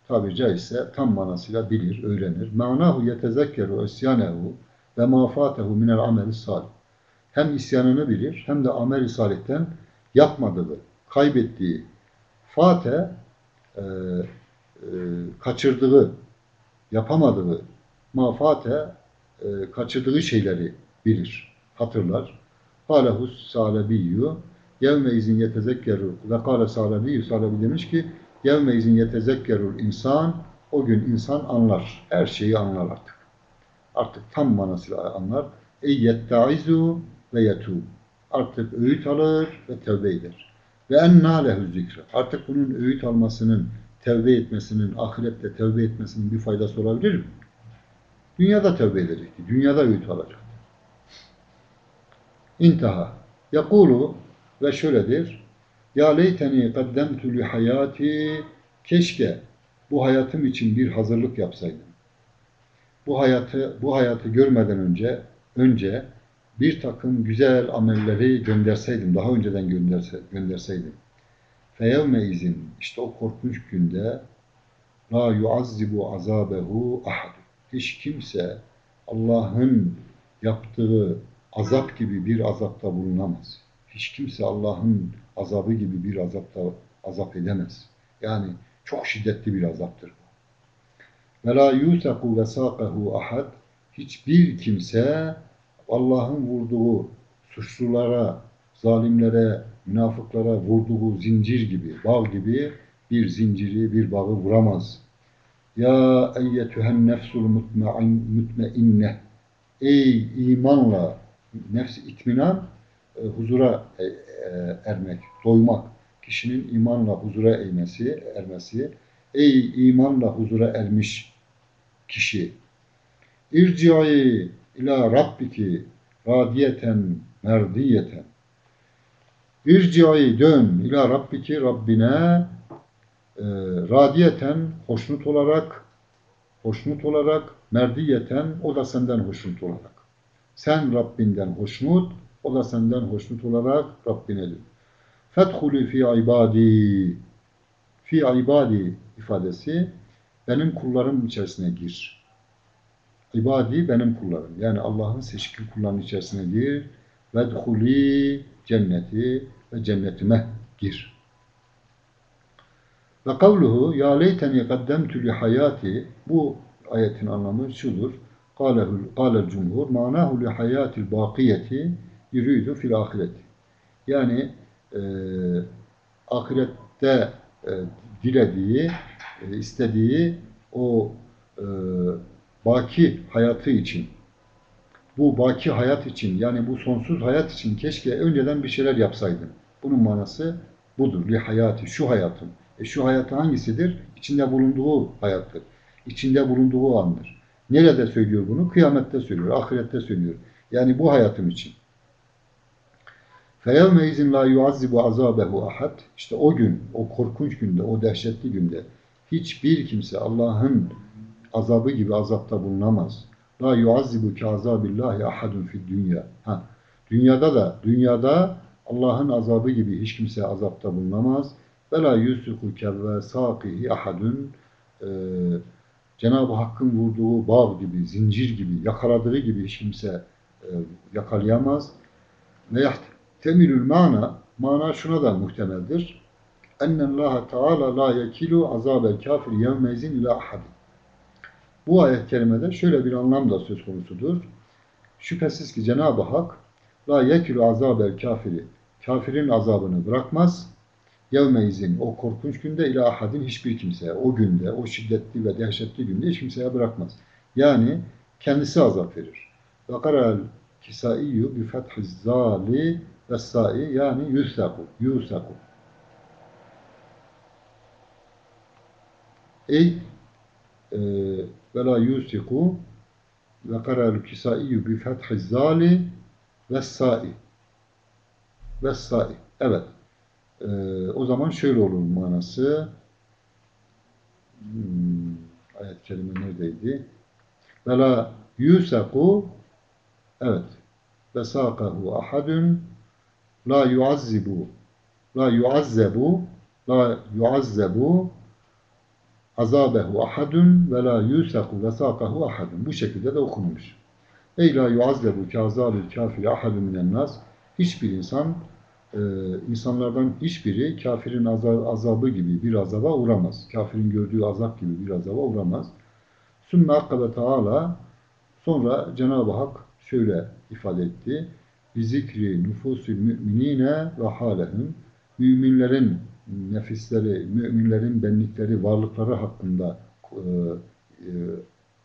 tabi caizse tam manasıyla bilir, öğrenir. Manahu yetezekkeru isyanehu ve mafatehu minel ameli salih. Hem isyanını bilir hem de amel-i salihten yapmadığı, kaybettiği, fate e, e, kaçırdığı, yapamadığı, mafate e, kaçırdığı şeyleri bilir, hatırlar. Kâlehu sâlebiyyü yevme izin yetezekkeru ve kâle sâlebiyyü sâlebi demiş ki yevme izin yetezekkerul insan o gün insan anlar. Her şeyi anlar artık. Artık tam manasıyla anlar. Ey yettaizu ve yetu. Artık öğüt alır ve tevbe eder. Ve ennâ lehu zikre. Artık bunun öğüt almasının, tevbe etmesinin, ahirette tevbe etmesinin bir faydası olabilir mi? Dünyada tevbe edecekti. Dünyada öğüt alacak. İntaha. Yakulu ve şöyledir. Ya leyteni kaddemtü li hayati keşke bu hayatım için bir hazırlık yapsaydım. Bu hayatı bu hayatı görmeden önce önce bir takım güzel amelleri gönderseydim, daha önceden gönderse, gönderseydim. Feyevme izin, işte o korkunç günde la yuazzibu azabehu ahad. Hiç kimse Allah'ın yaptığı azap gibi bir azapta bulunamaz. Hiç kimse Allah'ın azabı gibi bir azapta azap edemez. Yani çok şiddetli bir azaptır bu. Ve la yusaku vesaqahu ahad. Hiçbir kimse Allah'ın vurduğu suçlulara, zalimlere, münafıklara vurduğu zincir gibi, bağ gibi bir zinciri, bir bağı vuramaz. Ya eyyetühen nefsul mutmeinne Ey imanla nefsi itminan e, huzura e, e, ermek, doymak. Kişinin imanla huzura eğmesi, ermesi. Ey imanla huzura ermiş kişi. İrci'i ila rabbiki radiyeten merdiyeten. İrci'i dön ila rabbiki Rabbine e, radiyeten hoşnut olarak hoşnut olarak merdiyeten o da senden hoşnut olarak. Sen Rabbinden hoşnut, o da senden hoşnut olarak Rabbine dön. Fethulü fi ibadi fi ibadi ifadesi benim kullarım içerisine gir. İbadi benim kullarım. Yani Allah'ın seçkin kullarının içerisine gir. Vedhuli cenneti ve cennetime gir. Ve kavluhu ya leyteni kaddemtü li hayati bu ayetin anlamı şudur. Kâlel cumhur manahu li hayatil bakiyeti yürüydü fil ahireti. Yani e, ahirette e, dilediği, e, istediği o e, baki hayatı için bu baki hayat için yani bu sonsuz hayat için keşke önceden bir şeyler yapsaydım. Bunun manası budur. Li hayatı, şu hayatım. E şu hayatı hangisidir? İçinde bulunduğu hayattır. İçinde bulunduğu andır. Nerede söylüyor bunu? Kıyamette söylüyor, ahirette söylüyor. Yani bu hayatım için. فَيَوْمَ اِذٍ لَا يُعَذِّبُ عَذَابَهُ ahad. İşte o gün, o korkunç günde, o dehşetli günde hiçbir kimse Allah'ın azabı gibi azapta bulunamaz. La yuazzibu ki azabillahi ahadun fid dünya. Ha, dünyada da, dünyada Allah'ın azabı gibi hiç kimse azapta bulunamaz. Ve la yusiku kevve saqihi ahadun. Ee, Cenab-ı Hakk'ın vurduğu bağ gibi, zincir gibi, yakaladığı gibi hiç kimse e, yakalayamaz. Ve temilül mana, mana şuna da muhtemeldir. Ennallâhe Teala la yekilu azâbel kafir yevmezin ila ahadin. Bu ayet kerimede şöyle bir anlam da söz konusudur. Şüphesiz ki Cenab-ı Hak la yekilu azabel kafiri kafirin azabını bırakmaz. Yevmeizin o korkunç günde ila ahadin hiçbir kimseye o günde o şiddetli ve dehşetli günde hiç kimseye bırakmaz. Yani kendisi azap verir. Ve karal kisaiyyü bi fethiz zali ve sa'i yani yusaku yusaku. Ey e, ve la yusiku ve karal kisaiyyü bi fethiz zali ve sa'i ve sa'i. Evet. Ee, o zaman şöyle olur manası. Hmm, ayet kelime neredeydi? Ve la yusaku evet. Ve saqahu ahadun la yuazzibu la yuazzebu la yuazzebu azabehu ahadun ve la yusaku ve saqahu ahadun. Bu şekilde de okunmuş. Ey la yuazzebu kâzâlil kâfiri ahadun minen nas. Hiçbir insan e, insanlardan hiçbiri kafirin azabı gibi bir azaba uğramaz. Kafirin gördüğü azap gibi bir azaba uğramaz. Sümme akkabe taala sonra Cenab-ı Hak şöyle ifade etti. Bizikri nüfusul müminine ve halehum müminlerin nefisleri, müminlerin benlikleri, varlıkları hakkında e, e,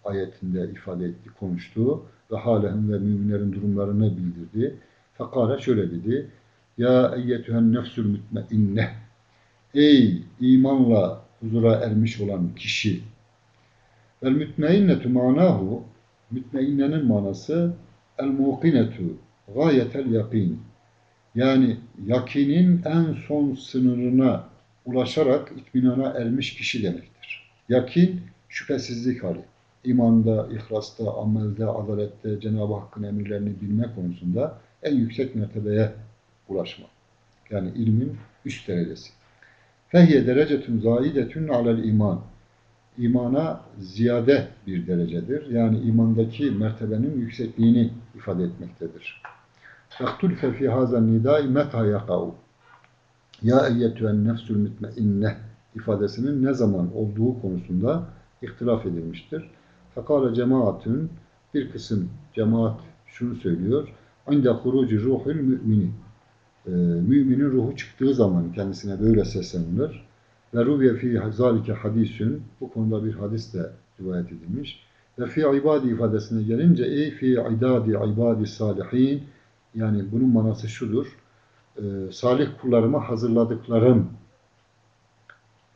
ayetinde ifade etti, konuştu ve halehum ve müminlerin durumlarını bildirdi. Fekale şöyle dedi. Ya eyyetühen nefsül mütmeinne. Ey imanla huzura ermiş olan kişi. Vel mütmeinnetu manahu mütmeinnenin manası el muqinetu gayetel yakin. Yani yakinin en son sınırına ulaşarak itminana ermiş kişi demektir. Yakin şüphesizlik hali. İmanda, ihlasta, amelde, adalette, Cenab-ı Hakk'ın emirlerini bilme konusunda en yüksek mertebeye ulaşma. Yani ilmin üst derecesi. Fehye derecetun zaidetun alel iman. İmana ziyade bir derecedir. Yani imandaki mertebenin yüksekliğini ifade etmektedir. Faktulfe fi hazen nidai meta yakau. Ya eyyetühen nefsül mütmeinne ifadesinin ne zaman olduğu konusunda ihtilaf edilmiştir. Fekale cemaatün bir kısım cemaat şunu söylüyor. Inde hurucu ruhul mümini e, müminin ruhu çıktığı zaman kendisine böyle seslenilir. Ve ruviye fi zalike hadisün bu konuda bir hadis de rivayet edilmiş. Ve fi ibadi ifadesine gelince ey fi idadi ibadi salihin yani bunun manası şudur. E, salih kullarıma hazırladıklarım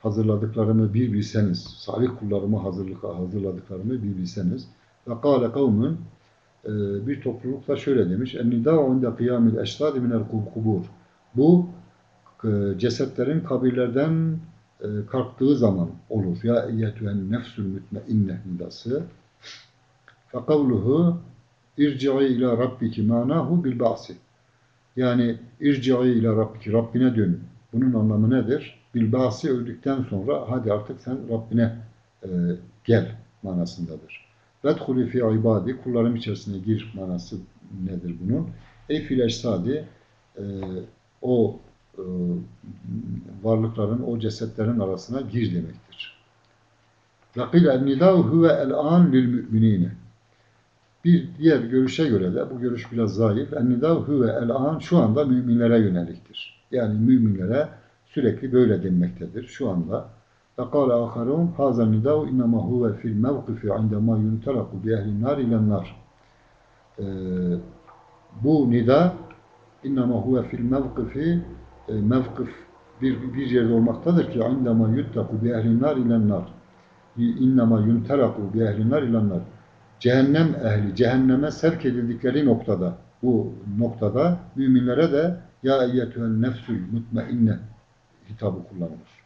hazırladıklarımı bir bilseniz, salih kullarıma hazırlık hazırladıklarımı bir bilseniz. Ve kâle kavmun ee, bir topluluk da şöyle demiş. En-nidâ'u inde kıyâmil eşrâdi minel kubur. Bu e, cesetlerin kabirlerden e, kalktığı zaman olur. Ya eyyetühen nefsül mütmeinne nidası. Fekavluhu irci'i ila rabbiki manahu bil ba'si. Yani irci'i ila rabbiki, Rabbine dön. Bunun anlamı nedir? Bil ba'si öldükten sonra hadi artık sen Rabbine e, gel manasındadır. Vedhulü fi ibadi, kullarım içerisine gir manası nedir bunun? Ey fil eşsadi, e, o e, varlıkların, o cesetlerin arasına gir demektir. Vakil el-nidâhu huve el-an lil müminine. Bir diğer görüşe göre de bu görüş biraz zayıf. Ennidav huve el an şu anda müminlere yöneliktir. Yani müminlere sürekli böyle denmektedir şu anda. Ve kâle âkharûn hâzâ nidav innemâ huve fil mevkifi indemâ yunteraku bi ehlin nâr ilennar. Bu nida innemâ huve fil mevkifi e, mevkif bir, bir yerde olmaktadır ki indemâ yutteraku bi ehlin nâr ilennar. İnnemâ yunteraku bi ehlin nâr ilennar cehennem ehli cehenneme sevk edildikleri noktada bu noktada müminlere de ya eyyetühen nefsül mutmainne hitabı kullanılır.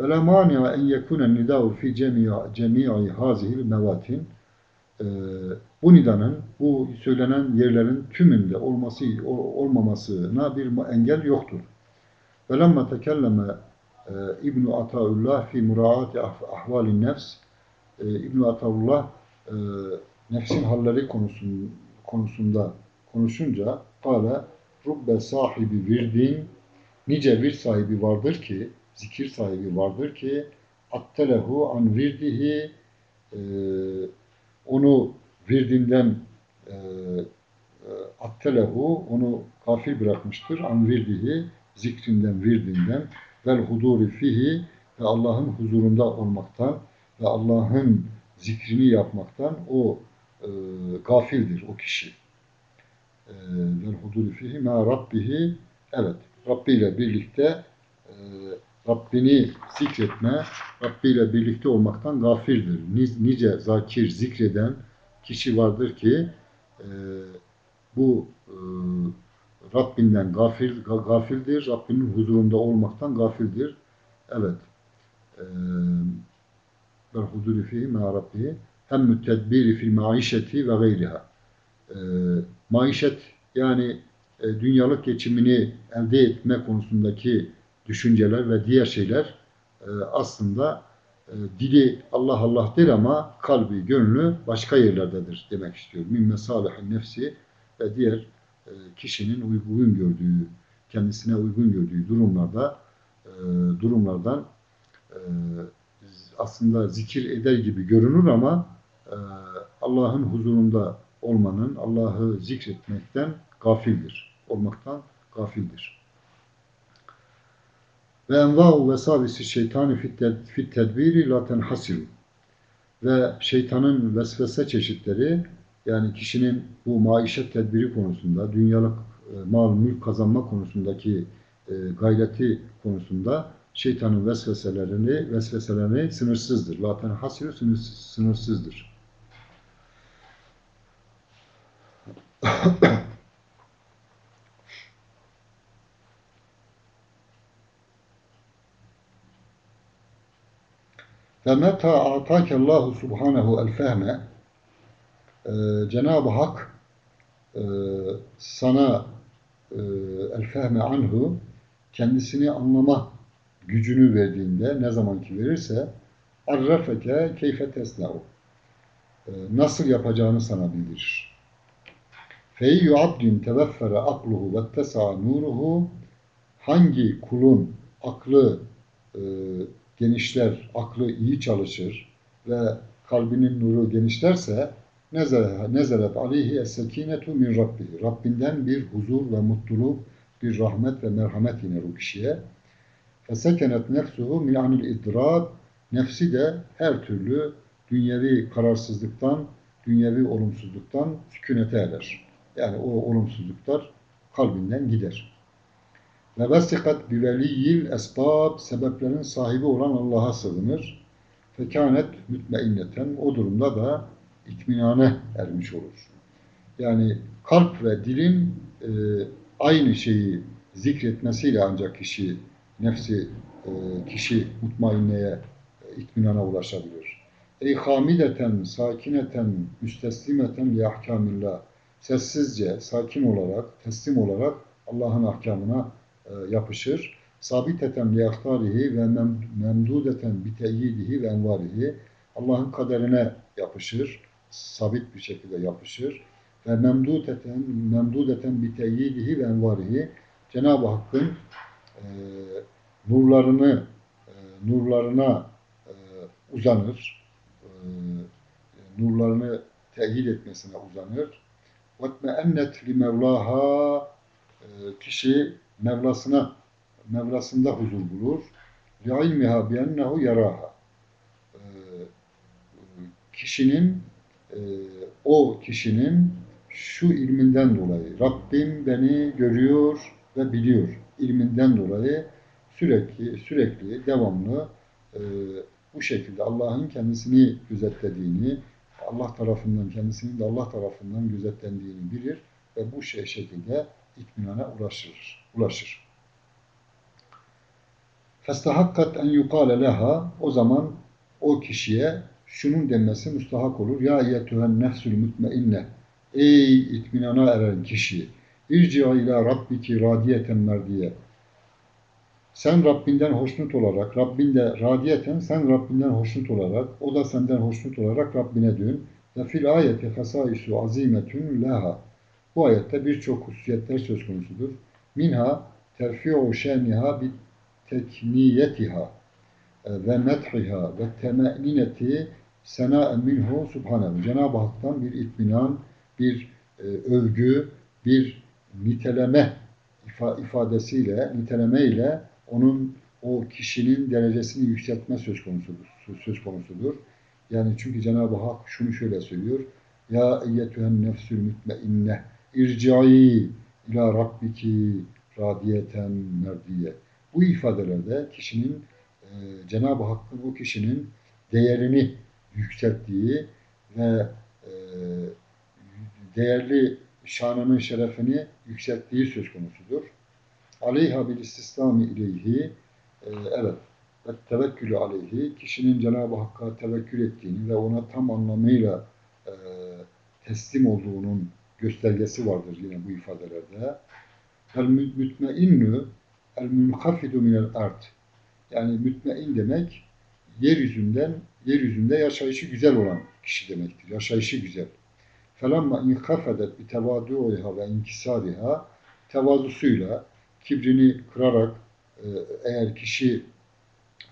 Ve la mâni'a en yekûne nidâhu fi cemî'i hâzihil mevatin bu nidanın, bu söylenen yerlerin tümünde olması olmamasına bir engel yoktur. Ve lemma tekelleme e, İbn Ataullah fi muraati ahvalin nefs e, İbn Ataullah e, nefsin halleri konusunda konuşunca kâle rubbe sahibi virdin. Nice bir sahibi vardır ki, zikir sahibi vardır ki, attelehu an virdihi, e, onu virdinden e, e, attelehu, onu gafil bırakmıştır, an virdihi, zikrinden, virdinden, vel huduri fihi, ve Allah'ın huzurunda olmaktan ve Allah'ın zikrini yapmaktan o e, gafildir o kişi. E, vel huduri fihi ma rabbihi evet Rabbi ile birlikte e, Rabbini zikretme, Rabbi ile birlikte olmaktan gafildir. Nice zakir zikreden kişi vardır ki e, bu e, Rabbinden gafil, gafildir, Rabbinin huzurunda olmaktan gafildir. Evet. Vel huduri fihi ma rabbihi hem mütedbiri fil maişeti ve gayriha. Maişet yani e, dünyalık geçimini elde etme konusundaki düşünceler ve diğer şeyler e, aslında e, dili Allah Allah der ama kalbi, gönlü başka yerlerdedir demek istiyor. Min mesalihin nefsi ve diğer kişinin uygun gördüğü, kendisine uygun gördüğü durumlarda durumlardan aslında zikir eder gibi görünür ama Allah'ın huzurunda olmanın, Allah'ı zikretmekten gafildir olmaktan gafildir. Ve enva'u vesavisi şeytani fit tedbiri la tenhasiru. Ve şeytanın vesvese çeşitleri yani kişinin bu maişet tedbiri konusunda, dünyalık e, mal, mülk kazanma konusundaki e, gayreti konusunda şeytanın vesveselerini, vesveselerini sınırsızdır. La tenhasiru sınırsızdır. [COUGHS] Ve meta atake Allahu subhanehu el fehme e, Cenab-ı Hak e, sana e, el fehme anhu kendisini anlama gücünü verdiğinde ne zaman ki verirse arrafeke keyfe tesna'u nasıl yapacağını sana bildirir. Feyyü abdin teveffere akluhu ve tesa nuruhu hangi kulun aklı e, genişler, aklı iyi çalışır ve kalbinin nuru genişlerse nezeret aleyhi es-sekinetu min rabbihi. Rabbinden bir huzur ve mutluluk, bir rahmet ve merhamet iner o kişiye. Nefsuhu min anil idrab. Nefsi de her türlü dünyevi kararsızlıktan, dünyevi olumsuzluktan sükunete erer. Yani o olumsuzluklar kalbinden gider. Ve vesikat bi veliyil esbab sebeplerin sahibi olan Allah'a sığınır. Fekanet mütmeinneten o durumda da itminane ermiş olur. Yani kalp ve dilin e, aynı şeyi zikretmesiyle ancak kişi nefsi e, kişi mutmainneye e, itminana ulaşabilir. Ey hamideten, sakineten, müsteslimeten li ahkamillah. Sessizce, sakin olarak, teslim olarak Allah'ın ahkamına e, yapışır. Sabiteten li ahtarihi ve memdudeten bi ve envarihi. Allah'ın kaderine yapışır. Sabit bir şekilde yapışır. Ve memdudeten, memdudeten bi teyyidihi ve envarihi. Cenab-ı Hakk'ın e, nurlarını e, nurlarına e, uzanır. E, nurlarını teyit etmesine uzanır. وَتْمَأَنَّتْ لِمَوْلَاهَا Kişi Mevlasına, Mevlasında huzur bulur. لِعِلْمِهَا بِيَنَّهُ yaraha. Ee, kişinin e, o kişinin şu ilminden dolayı Rabbim beni görüyor ve biliyor ilminden dolayı sürekli sürekli devamlı e, bu şekilde Allah'ın kendisini gözetlediğini Allah tarafından kendisinin de Allah tarafından gözetlendiğini bilir ve bu şey şekilde itminana ulaşır. ulaşır. Festahakkat en yukale leha o zaman o kişiye şunun denmesi müstahak olur. Ya yetühen nefsül mutmainne Ey itminana eren kişi irci'a ila rabbiki radiyeten merdiye sen Rabbinden hoşnut olarak, Rabbin de radiyeten sen Rabbinden hoşnut olarak, o da senden hoşnut olarak Rabbine dön. Ve fil ayeti hasaisu azimetün leha. Bu ayette birçok hususiyetler söz konusudur. Minha terfi'u şeniha bi tekniyetiha ve methiha ve temenineti sena minhu subhanehu. Cenab-ı Hak'tan bir itminan, bir e, övgü, bir niteleme ifa- ifadesiyle, nitelemeyle onun o kişinin derecesini yükseltme söz konusudur. Söz konusudur. Yani çünkü Cenab-ı Hak şunu şöyle söylüyor. Ya eyyetühen nefsül mütmeinne irci'i ila rabbiki radiyeten merdiye. Bu ifadelerde kişinin e, Cenab-ı Hakk'ın o kişinin değerini yükselttiği ve e, değerli şanının şerefini yükselttiği söz konusudur. Aleyha bil istislami ileyhi e, evet ve tevekkülü aleyhi kişinin Cenab-ı Hakk'a tevekkül ettiğini ve ona tam anlamıyla e, teslim olduğunun göstergesi vardır yine bu ifadelerde. El mü- mütmeinnü el münhafidu minel ard. Yani mütmein demek yeryüzünden yeryüzünde yaşayışı güzel olan kişi demektir. Yaşayışı güzel. Felamma inkafedet bi tevaduha ve inkisariha tevazusuyla kibrini kırarak e, eğer kişi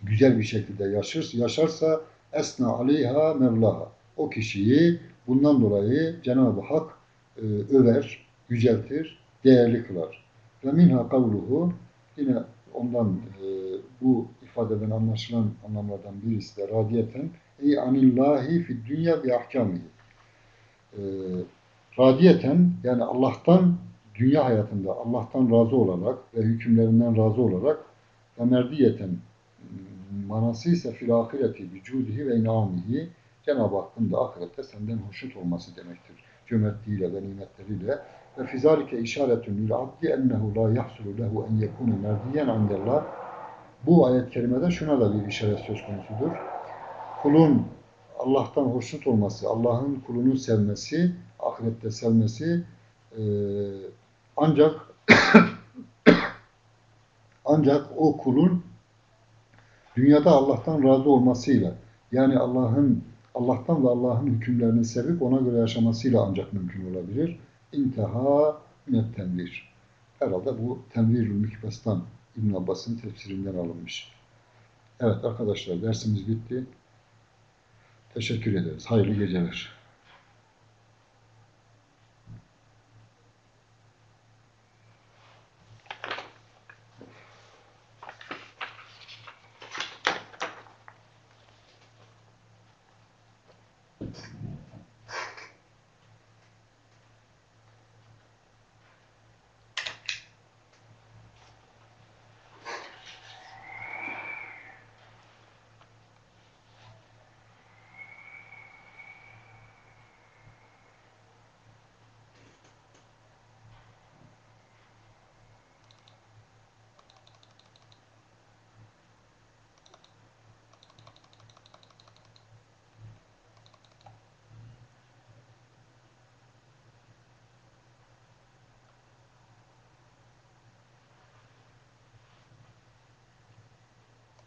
güzel bir şekilde yaşar, yaşarsa esna aleyha mevlaha. O kişiyi bundan dolayı Cenab-ı Hak e, över, yüceltir, değerli kılar. Ve minha kavluhu yine ondan e, bu ifadeden anlaşılan anlamlardan birisi de radiyeten ey anillahi fid dünya bi ahkamihi. E, radiyeten yani Allah'tan dünya hayatında Allah'tan razı olarak ve hükümlerinden razı olarak ve merdiyeten manası ise fil ahireti vücudihi ve inamihi Cenab-ı Hakk'ın da ahirette senden hoşnut olması demektir. Cömertliğiyle ve nimetleriyle ve fizalike işaretun lil abdi ennehu la yahsulu lehu en yekune merdiyen andellah bu ayet-i kerimede şuna da bir işaret söz konusudur. Kulun Allah'tan hoşnut olması, Allah'ın kulunu sevmesi, ahirette sevmesi e, ancak [COUGHS] ancak o kulun dünyada Allah'tan razı olmasıyla yani Allah'ın Allah'tan ve Allah'ın hükümlerini sevip ona göre yaşamasıyla ancak mümkün olabilir. İnteha minet tenvir. Herhalde bu Tenvirül Mikbas'tan İbn Abbas'ın tefsirinden alınmış. Evet arkadaşlar dersimiz bitti. Teşekkür ederiz. Hayırlı geceler.